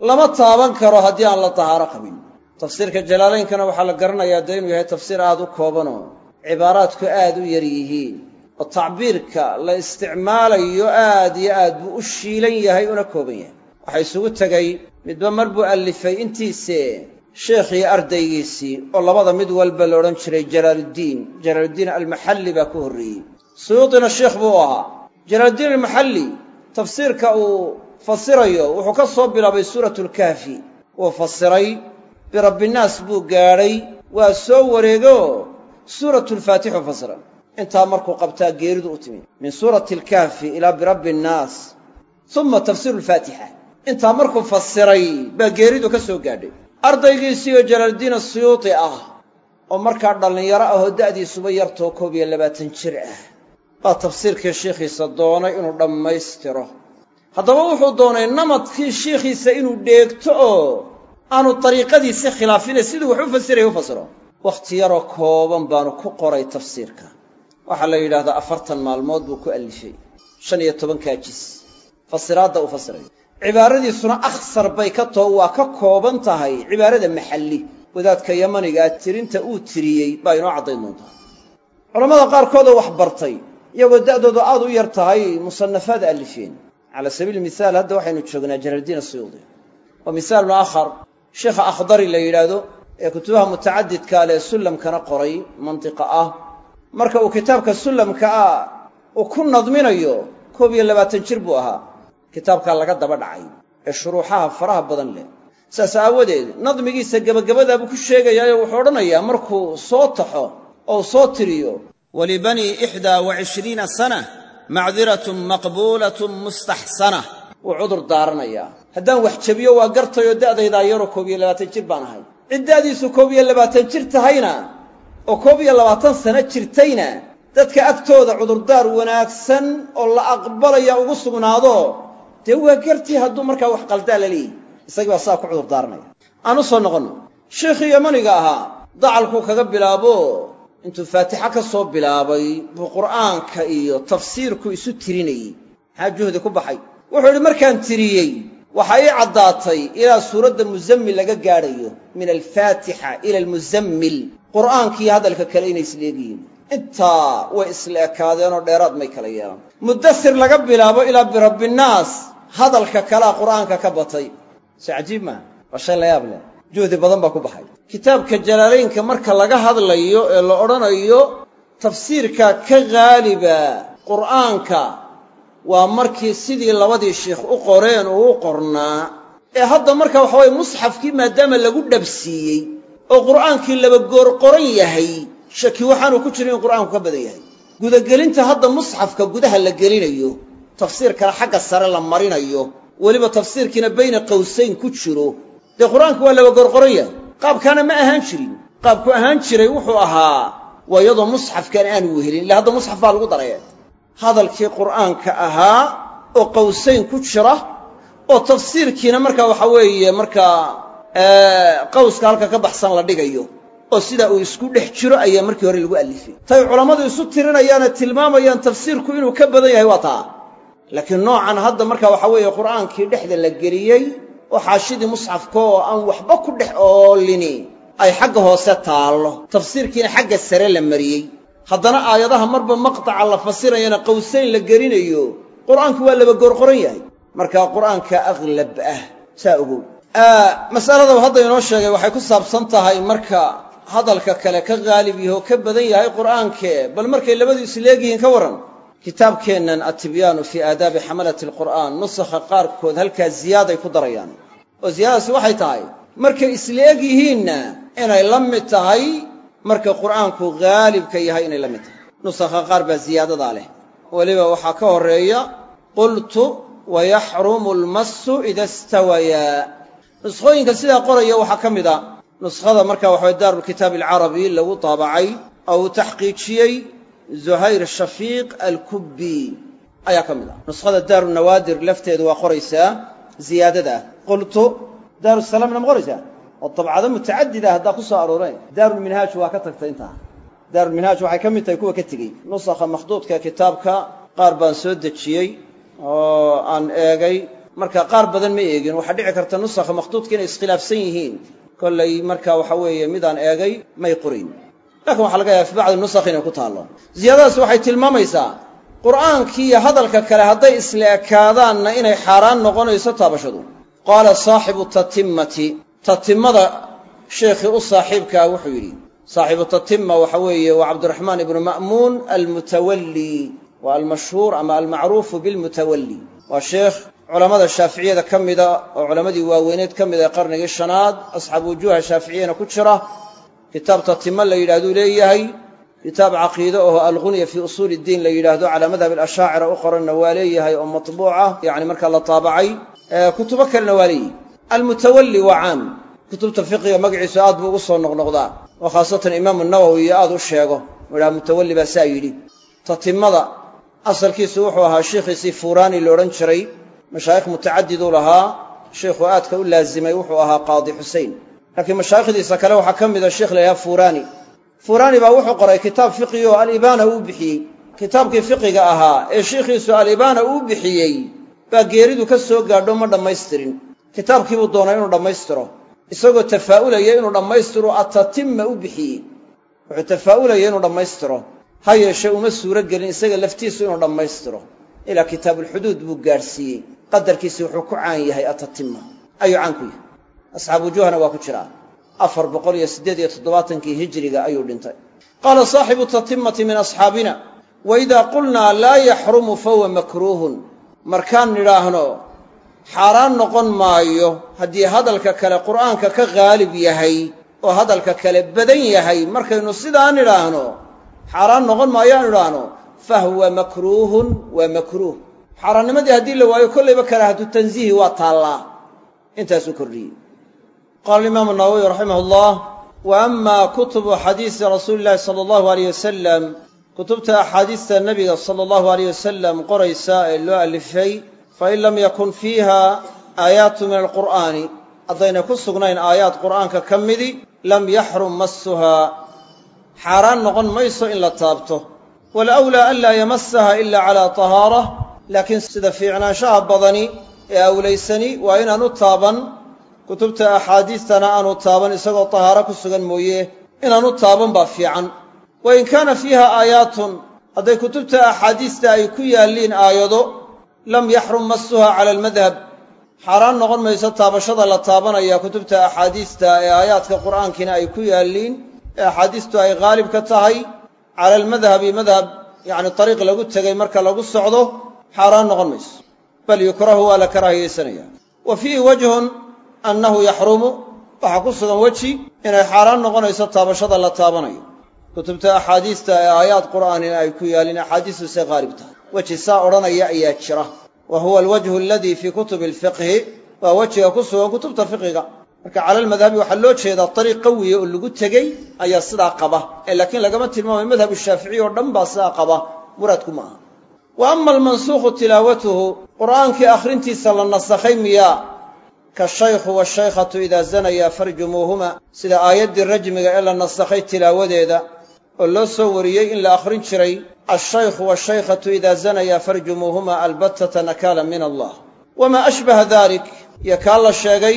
lama taaban karo haddii aan la tahaaro qabin tafsiirka jalaalaynkana waxaa la garanayaa dee inuu yahay tafsiir aad u koobanoo cibaaraadku aad u yar yihiin oo tacbiirka la isticmaalayo aad iyo aad buu u shiilan yahay una kooban yahay. Waxaa isugu tegay midba mar buu allifay intiise sheekhii ardaygiisii oo labada mid walba la odhan jiray jalaaluddiin jalaaluddiin almaxalli baa ku horreeyey. Suyuudina sheekh buu ahaa. Jalaaluddiin almaxalli tafsiirka uu fasirayo wuxuu ka soo bilaabay suuratulkahfi wuu fasiray birabbinaas buu gaadhay. Waa soo wareego suuratulfaatixu fasira intaa markuu qabtaa geeridu u timid min suurati alkahfi ilaa birabbi innaas uma tafsiiru alfaatixa intaa markuu fasiray baa geeridu ka soo gaadhay. Ardaygiisiioo jalaaluddiin asuyuuti ah oo markaa dhallinyaro ahoo da'diisuba yartoo koob iyo labaatan jir ah baa tafsiirkii shiikhiisa doonay inuu dhammaystiro. Haddaba wuxuu doonay namadkii shiikhiisa inuu dheegto oo aanu dariiqadiisi khilaafine siduu wax u fasiraya u fasiro. Wakhti yaroo kooban baanu ku qoray tafsiirka. Waxaa la yidhaahdaa afartan maalmood buu ku allifay shan iyo tobankaa jis fasiraadda uu fasirayo cibaaradiisuna akhsar bay ka too waa ka kooban tahay cibaarada maxalli. Wadaadka yamanigaa tirinta uu tiriyey baa inoo caddayn doontaa culammada qaarkoodoo wax bartay iyagoo da'doodu aad u yar tahay musannafaad allifeen calaa sabiili mihaal hadda waxaynu joognaa jalaaldiin asuyuudi wa mihaalun aakhar sheikha akhdari la yidhaahdo ee kutubaha mutacadidka leh sullamkana qoray mantiqa ah. Marka uu kitaabka sullamka ah uu ku nadminayo koob iyo labaatan jir buu ahaa. Kitaabkaa laga daba dhacay ee shuruuxaha faraha badan leh. Saas aawadeed nadmigiisa gebagabadaabuu ku sheegayaayo wuxuu odhanayaa markuu soo taxo oo soo tiriyo walibanii ixdaa wa cishriina sana macdiratun maqbuulatun mustaxsana. Wuu cudur daaranayaa haddaan wax jebiyo waa gartayoo da'daydaa yaroo koob iyo labaatan jir baan ahay. Cid da'diisu koob iyo labaatan jir tahayna oo koob iyo labaatan sano jirtayna dadka agtooda cudurdaar wanaagsan oo la aqbalaya ugu sugnaado dee waa gartii hadduu markaa wax qaldaa la leeyihi isagii baa saa ku cudur daaranaya aan u soo noqonno. Sheikhii yamaniga ahaa dacalkuu kaga bilaabo intuu faatixa ka soo bilaabay buu qur'aanka iyo tafsiirku isu tirinayey. Maxaa juhdi ku baxay. Wuxuu idhi markaan tiriyey waxaa ii caddaatay ilaa suuradda muzammil laga gaadhayo min alfaatixa ila almuzammil. Qur'aankiiyo hadalka kale inay isleegiyiin intaa way isla ekaadeenoo dheeraad may kala yeelaan muddasir laga bilaabo ilaa birabbinnaas hadalka kalea qur'aanka ka batay. Se cajiib maaha waa shay la yaab leh. Juhdi badan baa ku baxay. Kitaabka jalaalaynka marka laga hadlayo ee la odhanayo tafsiirka ka haaliba qur'aanka waa markii sidii labadii sheikh u qoreen oo u qornaa. Ee hadda marka waxa weye musxafkii maadaama lagu dhabsiiyey oo qur'aankii laba goor qoran yahay shaki waxaanu ku jirin in qur'aanku ka badan yahay. Gudagelinta hadda musxafka gudaha la gelinayo tafsiirkana xagga sare la marinayo weliba tafsiirkiina bayna qawsayn ku jiro dee qur'aanku waa laba goor qoran yahay. Qaabkaana ma ahaan jirin. Qaabku ahaan jiray wuxuu ahaa waa iyadoo musxafkan aanu wehelin illa hadda musxaf baa lagu daraya hadalkii qur'aanka ahaa oo qawsayn ku jira oo tafsiirkiina markaa waxa weeye markaa qawska halka ka baxsan la dhigayo oo sidaa uu isku dhex jiro ayaa markii hore lagu alifay. Tay culammadu isu tirinayaana tilmaamayaan tafsiirku inuu ka badan yahay waa taa. Laakiin noocan hadda marka waxa weeye qur'aankii dhexda la geliyey oo xaashidii musxafka oo aan waxba ku dhex oolini ay xagga hoose taallo. Tafsiirkiina xagga sare la mariyey haddana aayadaha marba maqtaca la fasirayana qawsayn la gelinayo qur'aanku waa laba goor qoran yahay. Marka qur'aanka aklab ah saa ogow masalada hadda inoo sheegay waxay ku saabsan tahay marka hadalka kale ka haalib yahe oo ka badan yahay qur'aankee bal markay labadu isleegyihiin ka warran. Kitaabkeennan atibyaanu fii aadaabi xamalati alqur'aan nusakha qaarkood halkaa ziyaaday ku darayaan. Oo ziyaadadaasi waxay tahay markay isleeg yihiinna inay la mid tahay marka qur'aanku haalibka yahay inay la mid tahay. Nusakha qaar baa ziyaadadaa leh. Weliba waxaa ka horreeya qultu wayaxrumu almassu ida istawayaa. Nuskhooyinka sidaa qoraya waxaa ka mid a nuskhada marka waxaway daarulkitaab alcarabi lagu taabacay oo uu taxqiijiyey zuhayr shafiiq alkubbi ayaa ka mid ah nuskhada daarunawaadir lafteedu waa qoraysaa ziyaadada. Qultu daarusalaamna ma qoraysaa oo dabcado mutacadida haddaa ku soo arooreen daarulminhaaj waa ka tagtay intaa. Daarulminhaaj waxay ka mid tahay kuwa ka tegey. Nusakha makhduudka kitaabka qaar baan soo dejiyey oo aan eegay. Marka qaar badan ma eegin waxaa dhici karta nusakha makhduudka inay iskhilaafsan yihiin. Kollay marka waxa weeye midaan eegay may qorayn laakiin waxaa laga yaaba fi nusakh inay ku taallo. Ziyaadadaas waxay tilmaamaysaa qur'aankii iyo hadalka kale hadday isla ekaadaanna inay xaaraan noqonayso taabashadu. Qaala saaxibu tatimmati tatimada sheekhii u saaxiibkaa wuxuu yidhi saaxibu tatima waxa weeye waa cabdiraxmaan ibnu ma'muun almutawalli waa almashhuur ama almacruufu bilmutawalli. Waa sheekh culammada shaaficiyada ka mida oo culammadii waaweyneed ka mid ee qarnigii shanaad asxaabu wujuuha shaaficiyana ku jira. Kitaab tatima la yidhahduu leeyahay kitaab caqiide oo algunya fii usuuli iddiin la yidhaahdo calaa madhab alashaacira u qoranna waa leeyahay oo matbuuca yacni markaa la taabacay kutubo kalena waa leeyihi almutawalli waa caam. Kutubta fiqiga magaciisu aad buu ugu soo noqnoqdaa oo khaasatan imaamu nawowi iyo aad u sheego. U idhaha mutawalli baa saa yidhi. Tatimada asalkiisu wuxuu ahaa sheikhiisii fuuraani la odhan jiray. Mashaayikh mutacadiduu lahaa sheikhu aadka u laazimay wuxuu ahaa qaadi xusein laakiin mashaayikhdiisa kale waxaa ka mida sheikh la yidhaha fuuraani fuuraani baa wuxuu qoray kitaab fiqigi oo alibaana uu bixiyey. Kitaabkii fiqiga ahaa ee sheikhiisu alibaana uu bixiyey baa geeridu ka soo gaadho ma dhammaystirin kitaabkiibuu doonay inuu dhammaystiro isagoo tafaa'ulaya inuu dhammaystiro atatimma u bixiyey. Wuxuu tafaa'ulaya inuu dhammaystiro ha yeeshee uma suuro gelin isaga laftiisu inuu dhammaystiro ilaa kitaabulxuduud buu gaadhsiiyey. Qadarkiisii wuxuu ku caan yahay atatimma ayuu caan ku yahay. Asxaab wujuuhana waa ku jiraa. Afar boqol iyo siddeed iyo toddobaatankii hijiriga ayuu dhintay. Qaala saaxibu tatimmati min asxaabina wa idaa qulnaa laa yaxrumu fahuwa makruuhun. Markaan nidhaahno xaaraan noqon maayo haddii hadalka kale qur'aanka ka haalib yahay oo hadalka kale badan yahay markaynu sidaa nidhaahno xaaraan noqon maayo aan idhaahno fahuwa makruuhun waa makruuh. Xaaraannimadii haddii la waayo kollayba karaahatu tansiihi waa taallaa. Intaasuu kordhiyey. Qaala alimaamu nawowi raximah allah wa ama kutubu xadiisi rasuuli illahi sala allahu aleyh wasalam kutubta axaadiista nebiga sala allahu aleyh wasalam qoraysa ee loo alifay fain lam yakun fiiha aayaatu min alqur'aani haddayna ku sugnayn aayaad qur'aanka ka midi lam yaxrum massuhaa xaaraan noqon mayso in la taabto walawlaa an laa yamasaha ila calaa tahaara laakiin sida fiicnaanshaha badani ee awlaysani waa inaanu taaban kutubta axaadiistana aanu taaban isagoo tahaaro ku sugan mooye inaanu taaban baa fiican wa in kaana fiiha aayaatun hadday kutubta axaadiista ay ku yaalliin aayado lam yaxrum masuha cala almadhab xaaraan noqon mayso taabashada la taabanaya kutubta axaadiista ee aayaadka qur'aankiina ay ku yaalliin ee axaadiistu ay haalib ka tahay cala almadhabi madhab yacni ariiq lagu tegay marka lagu socdo xaaraan noqon mayso. Bal yukrahu waa la karaahiyeysanaya wa fiihi wajhun annahu yaxrumu waxaa ku sugan weji inay xaaraan noqonayso taabashada la taabanayo. Kutubta axaadiista ee aayaad qur'aanina ay ku yaalliin axaadiistu say haalib tahay weji saa odhanaya ayaa jira. Wa huwa alwajhu aladii fii kutubi alfiqhi waa wejiga ku sugan kutubta fiqiga marka cala almadhabi waxaa loo jeedaa ariiq qawiya oo lagu tegey ayaa sidaa qaba. Ee laakiin lagama tilmaamayo madhab shaaficiy oo dhan baa sidaa qaba. Muraadku ma aha wa ama almansuukhu tilaawatuhu qur'aankii akhrintiisa la nasakhay miyaa kashaykhu washaykhatu idaa zanaya farjumuuhuma sida aayaddii rajmiga ee la nasakhay tilaawadeeda oo loo soo wariyey in la akhrin jiray alshaykhu washaykhatu idaa zanaya farjumuuhuma albattata nakaala min allah. Wamaa ashbaha dalik iyo kaa la sheegay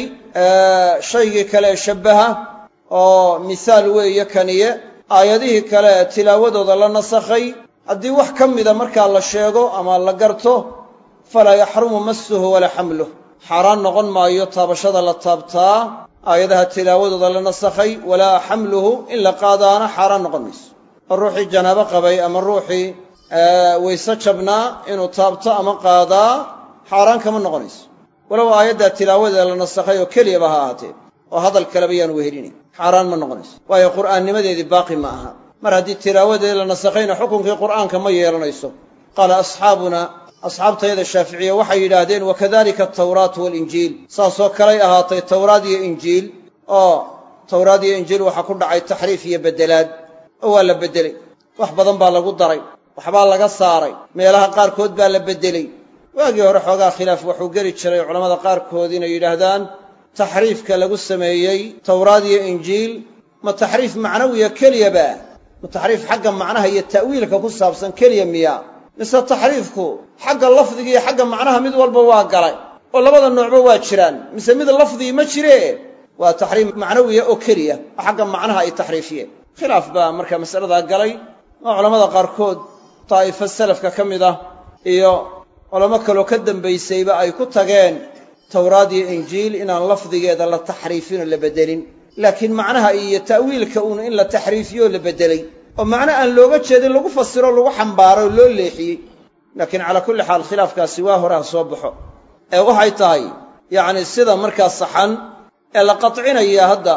shaygii kale ee shabbaha oo misaal weeye kaniye aayadihii kale tilaawadooda la nasakhay haddii wax ka mida markaa la sheego ama la garto falaa yaxrumu masuhu walaa xamluh. Xaaraan noqon maayo taabashada la taabtaa aayadaha tilaawadooda la nasakhay walaa xamluhu in la qaadaana xaaraan noqon mayso ruuxii janaabo qabay ama ruuxii wayse jabnaa inuu taabto ama qaadaa xaaraan kama noqonayso. Walow aayaddaa tilaawadeeda la nasakhay oo keliyaba ha ahaatee oo hadal kaleba yaan wehelinayn xaaraan ma noqonayso. Waayo qur'aannimadeedii baaqi ma aha. Mar haddii tilaawadeeda la nasakhayna xukunkii qur'aanka ma yeelanayso. Qaala asxaabuna asxaabtayada shaaficiya waxay yidhaahdeen wakadalika altawraatu waalinjiil saasoo kalay ahaatay tawraad iyo injiil oo tawraad iyo injiil waxaa ku dhacay taxriif iyo beddelaad oo waa la beddelay wax badan baa lagu daray waxbaa laga saaray meelaha qaarkood baa la beddeley waagii hore xoogaa khilaaf wuxuu geli jiray culammada qaarkood inay yidhaahdaan taxriifka lagu sameeyey tawraad iyo injiil ma taxriif macnawiya keliyaba ma taxriif xagga macnaha iyo ta'wiilka ku saabsan keliya miya? Mise taxriifku xagga lafdiga iyo xagga macnaha mid walba waa galay oo labada noocba waa jiraan? Mise mid lafdigi ma jiree? Waa taxriif macnawiya oo keliya oo xagga macnaha ay taxriifiyeen khilaaf baa marka masaladaa galay. Oo culammada qaarkood daa'ifo salafka ka mid ah iyo culamo kaloo ka dambaysayba ay ku tageen tawraad iyo injiil inaan lafdigeeda la taxriifinoo la beddelin laakiin macnaha iyo ta'wiilka uun in la taxriifiyoo la beddelay oo macno aan looga jeedin lagu fasiro lagu xambaaray oo loo leexiyey. Laakiin calaa kulli xaal khilaafkaasi waa hore soo baxo. Ee waxay tahay yacni sida markaa saxan ee la qatcinaya hadda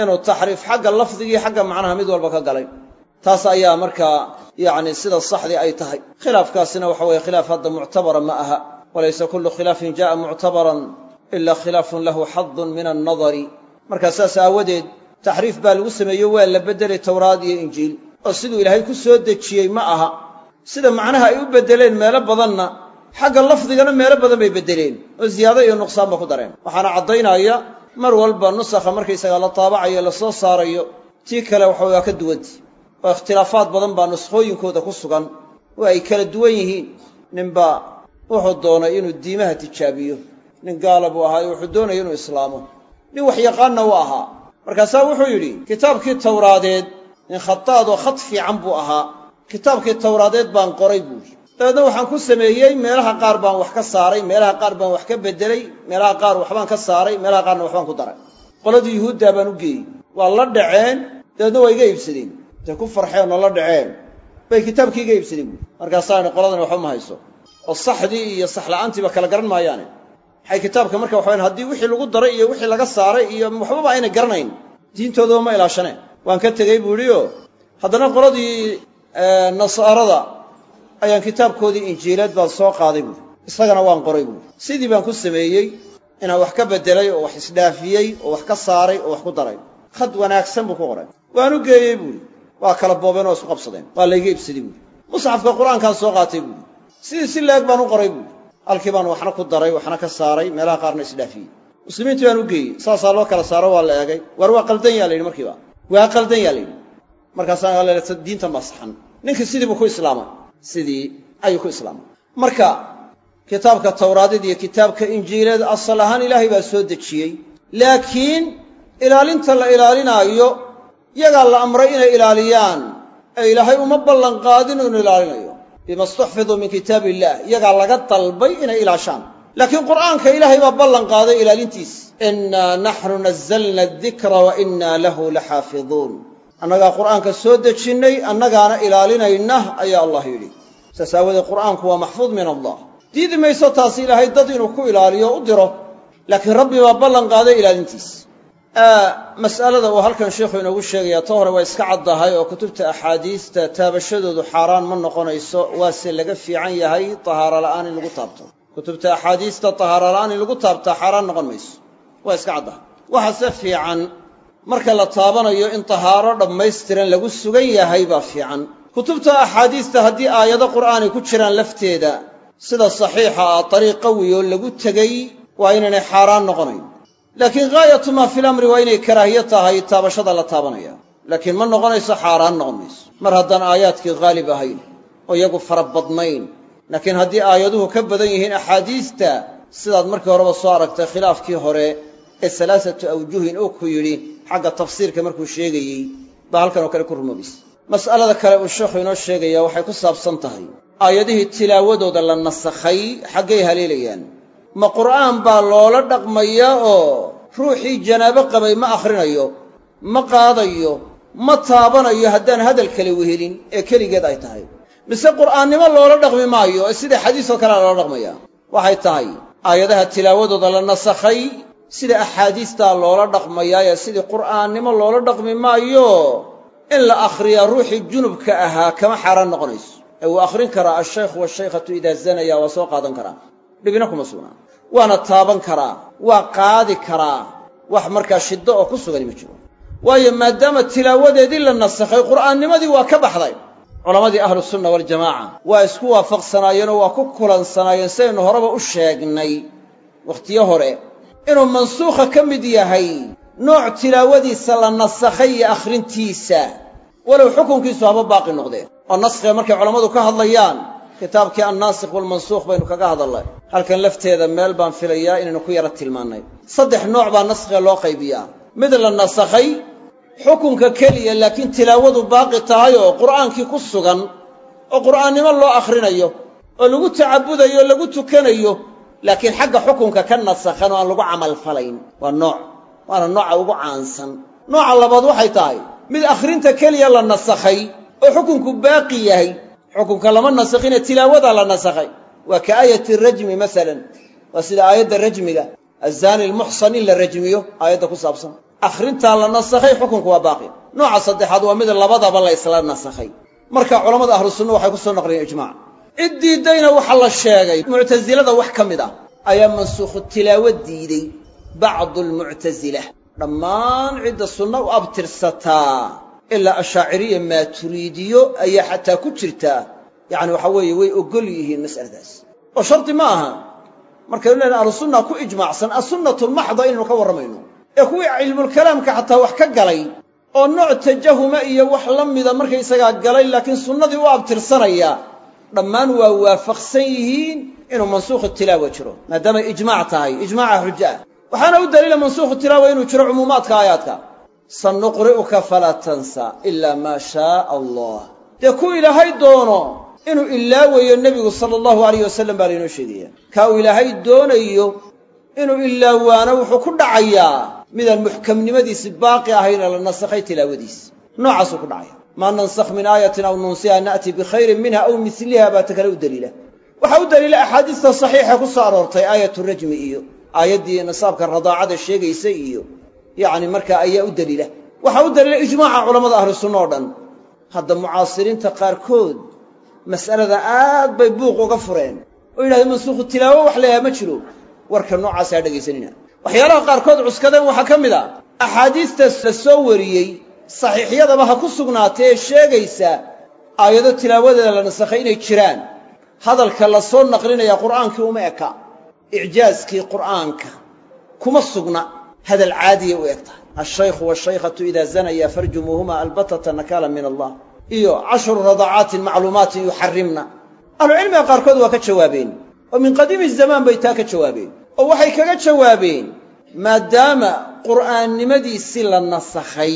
inuu taxriif xagga lafdigii xagga macnaha mid walba ka galay. Taas ayaa markaa yacni sida saxdii ay tahay. Khilaafkaasina waxa weeye khilaaf hadda muctabara ma aha. Walaysa kullu khilaafin ja'a muctabaran ila khilaafun lahu xadun min annadari. Markaa saas aawadeed taxriif baa lagu sameeyo waa la beddelay tawraad iyo injiil. Oo siduu ilaahay ku soo dejiyey ma aha. Sida macnaha ay u beddeleen meelo badanna xagga lafdigana meelo badan bay beddeleen. Oo ziyaado iyo nuqsaanba ku dareen. Waxaana caddaynaya mar walba nusakha markaysaga la taabacayo la soo saarayo tii kale waxa waa ka duwanti oo ikhtilaafaad badan baa nuskhooyinkooda ku sugan. Oo ay kala duwan yihiin. Ninbaa wuxuu doonay inuu diimaha tijaabiyo. Nin gaala buu ahaa wuxuu doonaya inuu islaamo. Nin wax yaqaanna u ahaa. Markaasaa wuxuu yidhi kitaabkii tawraadeed. Nin khadaad oo khad fiican buu ahaa. Kitaabkii tawraadeed baan qoray buuhi dabeedna waxaan ku sameeyey meelaha qaar baan wax ka saaray meelaha qaar baan wax ka beddelay meelaha qaar waxbaan ka saaray meelaha qaarna waxbaan ku daray. Qoladii yuhuuddaa baan u geeyey. Waa la dhaceen dabeedna waa iga iibsadeen. Intay ku farxeen oo la dhaceen bay kitaabkii iga iibsadeen buui markaasaani qoladani waxba ma hayso. Oo saxdii iyo saxla'aantiiba kala garan maayaane. Maxay kitaabka marka waxawayan haddii wixii lagu daray iyo wixii laga saaray iyo waxbaba aynay garanayn. Diintoodaba ma ilaashaneen waan ka tegey buu idhi oo haddana qoladii nasaarada ayaan kitaabkoodii injiileed baan soo qaaday buui isagana waan qoray buui sidii baan ku sameeyey inaan wax ka beddelay oo wax isdhaafiyey oo wax ka saaray oo wax ku daray. Khad wanaagsan buu ku qoray. Waan u geeyey buuhi waa kala boobeen oo isku qabsadeen. Waa layga ibsaday buui musxafka qur'aankaan soo qaatay buui sidii si leeg baan u qoray buui halkii baan waxna ku daray waxna ka saaray meelaha qaarna isdhaafiyey. Muslimiintii baan u geeyey. Saasaa loo kala saaro waa la eegay. Waar waa qaldan yaa la yidhi markiiba waa qaldan yaa la yidhi markaasaa diintan baa saxan. Ninkii sidii buu ku islaamay sidii ayuu ku islaamay. Marka kitaabka tawraadeed iyo kitaabka injiileed asal ahaan ilaahay baa soo dejiyey. Laakiin ilaalinta la ilaalinaayo yagaa la amray inay ilaaliyaan ee ilaahay uma ballanqaadin inuu ilaalinayo. Bima istuxfiduu min kitaab illah iyagaa laga dalbay inay ilaashaan. Laakiin qur'aanka ilaahay baa ballan qaaday ilaalintiis. Innaa naxnu nazzalna adikra wa innaa lahu laxaafiduun annagaa qur'aanka soo dejinnay annagaana ilaalinayna ayaa allah yidhi. Saas aawadeed qur'aanku waa maxfuud min allah. Diidi mayso taasi ilaahay dad inuu ku ilaaliyo u diro. Laakiin rabbi baa ballan qaaday ilaalintiis. Mas'alada uu halkan sheikhu inoogu sheegaya ta hore waa iska caddahay oo kutubta axaadiista taabashadoodu xaaraan ma noqonayso waase laga fiican yahay tahaaro la'aan in lagu taabto. Kutubta axaadiista tahaaro la'aan in lagu taabtaa xaaraan noqon mayso. Waa iska caddahay. Waxaase fiican marka la taabanayo in tahaaro dhammaystiran lagu sugan yahay baa fiican. Kutubta axaadiista haddii aayado qur'aani ku jiraan lafteeda sida saxiixa ah dariiq qawi oo lagu tegey waa inaynay xaaraan noqonayn. Laakiin gaayatu maa fil amri waa inay karaahiyo tahay taabashada la taabanaya. Laakiin ma noqonayso xaaraan noqon mayso mar haddaan aayaadkii haalib ahayn oo iyagu fara badnayn laakiin haddii aayaduhu ka badan yihiin axaadiista sidaad markii horeba soo aragtay khilaafkii hore ee salaasatu awjuhin uu ku yidhi xagga tafsiirka markuu sheegayey baa halkan oo kale ku rumoobaysa mas'alada kale uu sheekhu inoo sheegaya waxay ku saabsan tahay. Aayadihii tilaawadooda la nasakhay xaggay haleelayaan. Ma qur'aan baa loola dhaqmayaa oo ruuxii janaabo qabay ma akhrinayo ma qaadayo ma taabanayo haddaan hadal kale wehelin ee keligeed ay tahay. Mise qur'aannimo loola dhaqmi maayo ee sida xadiisoo kalea loola dhaqmaya. Waxay tahay aayadaha tilaawadooda la nasakhay sida axaadiistaa loola dhaqmayaa ee sidii qur'aannimo loola dhaqmi maayo. In la akhriyaa ruuxii junubka ahaa kama xaaraan noqonayso. Ee wuu akhrin karaa alshaykhu washaykhatu idaa zanaya waa soo qaadan karaa. Dhibina kuma sugnaa. Waana taaban karaa waa qaadi karaa wax markaa shiddo oo ku sugani ma jiro. Waayo maadaama tilaawadeedii la nasakhay qur'aannimadii waa ka baxday. Culammadii ahlusunna waljamaaca waa isku waafaqsanaayeenoo waa ku kulansanaayeen sidaynu horeba u sheegnay wakhtiyo hore inuu mansuukha ka mid yahay nooc tilaawadiisa la nasakhay iyo akhrintiisa. Walow xukunkiisu haba baaqi noqdeen. Oo naskhiga markay culammadu ka hadlayaan kitaabkii annaasikh walmansuukh baynu kaga hadalnay halkan lafteeda meel baan filayaa inaynu ku yara tilmaannay. Saddex nooc baa naskhiga loo qaybiyaa. Mid la nasakhay xukunka keliya laakiin tilaawadu baaqi tahay oo qur'aankii ku sugan oo qur'aannimo loo akhrinayo oo lagu tacabudayo o lagu tukanayo laakiin xagga xukunka ka nasakhan oo aan lagu camalfalayn waa nooc waana nooca ugu caansan. Nooca labaad waxay tahay mid akhrinta keliya la nasakhay oo xukunku baaqi yahay xukunka lama nasakhine tilaawadaa la nasakhay. Waa ka aayati rajmi masalan waa sida aayadda rajmiga azaani almuxsan in la rajmiyo aayadda ku saabsan. Akhrintaa la nasakhay xukunku waa baaqi. Nooca saddexaad waa mid labadaba la isla nasakhay. Marka culammada ahlu sunna waxay ku soo naqliyeen ijmac cid diiddayna waxa la sheegay. Muctasilada wax ka mid ah ayaa mansuukhu tilaawo diiday bacdu almuctasila dhammaan cidda sunna u abtirsataa ilaa ashaaciriya maaturiidiyo ayaa xataa ku jirtaa yacni waxa weeye way ogol yihiin mas'aladaas. Oo shardi ma aha. Markaynu leena ahlu sunna ku ijmaacsan assunnatu lmaxda inaynu ka warramayno. Ee kuwii cilmulkalaamka xataa wax ka galay oo nooc tajahuma iyo wax la mida markaysagaa galay laakiin sunnadii u abtirsanaya dhammaan waa waafaqsan yihiin inuu mansuukhu tilaawa jiro maadaamay ijmaac tahay ijmaaca xujo ah waxaana u daliila mansuukhu tilaawa inuu jiro cumuumaadka aayaadka. Sanuqri'uka falaa tansa ilaa maa shaaa allah. Dee ku ilaahay doono inuu ilaawayo nebigu sala allahu alayh wasalam baa laynoo sheegaya. Kaa uu ilaahay doonayo inuu ilaawaano wuxuu ku dhacayaa midaan muxkamnimadiisi baaqi ahayna la nasakhay tilaawadiisi. Noocaasuu ku dhacaya maa nansakh min aayatin aw nunsiha na'ti bikhayrin minha aw misliha baa ta kale u daliila. Waxaa u daliila axaadiista saxiixa ku soo aroortay aayatu rajmi iyo aayaddii nasaabka radaacada sheegaysa iyo yacni markaa ayaa u daliila. Waxaa u daliila ijmaaca culammada ahlu sunna oo dhan. Hadda mucaasiriinta qaarkood mas'alada aad bay buuq uga fureen. Oo yidhahdeen mansuukhu tilaawo wax leeyaha ma jiro. Warka noocaasa ha dhegaysanina waxyaalaha qaarkood cuskadeen waxaa ka mid a. La soo wariyey saxiixyadaba ha ku sugnaatee ee sheegaysa aayado tilaawadeeda la nasakhay inay jiraan. Hadalka la soo naqlinaya qur'aankii uma eka. Icjaaskii qur'aanka kuma sugna. Hadal caadiya u eg alshaykhu washaykhatu idaa zanaya farjumuuhuma albatata nakaala min allah. Iyo cashru radacaatin macluumaatin yuxarimna ahlucilmiga qaarkood waa ka jawaabeen. Oo min qadiimi zamaan bay taa ka jawaabeen. Oo waxay kaga jawaabeen maadaama qur'aannimadiisii la nasakhay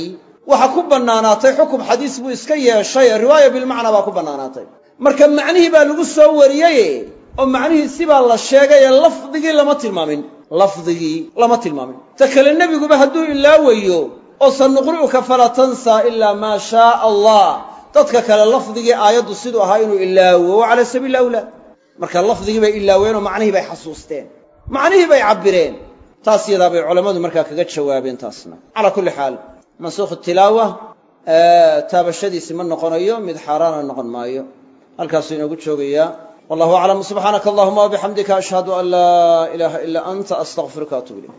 waxa ku bannaanaatay xukum xadiis buu iska yeeshay riwaaya bilmacnaa baa ku bannaanaatay. Marka macnihii baa lagu soo wariyey oo macnihii sibaa la sheegay ee lafdigii lama tilmaamin. Lafdigii lama tilmaamin. Ta kale nebiguba hadduu ilaawayo oo sanuqri'uka falaa tansaa ilaa maa shaaa allah. Dadka kale lafdigii aayaddu siduu ahaa inuu ilaawo wa calaa sabiili awlaa. Marka lafdigii bay ilaaweenoo macnihii bay xasuusteen. Macnihii bay cabbireen. Taas yadaa bay culammadu markaa kaga jawaabeen taasna. Calaa kulli xaal mansuukh tilaawa taabashadiisi ma noqonayo mid xaaraana noqon maayo. Halkaasuu inoogu joogayaa. Wallahu aclam subxaanaka allahuma wabixamdika ashhadu an laa ilaaha ilaa anta astaqfiruka atub ilayk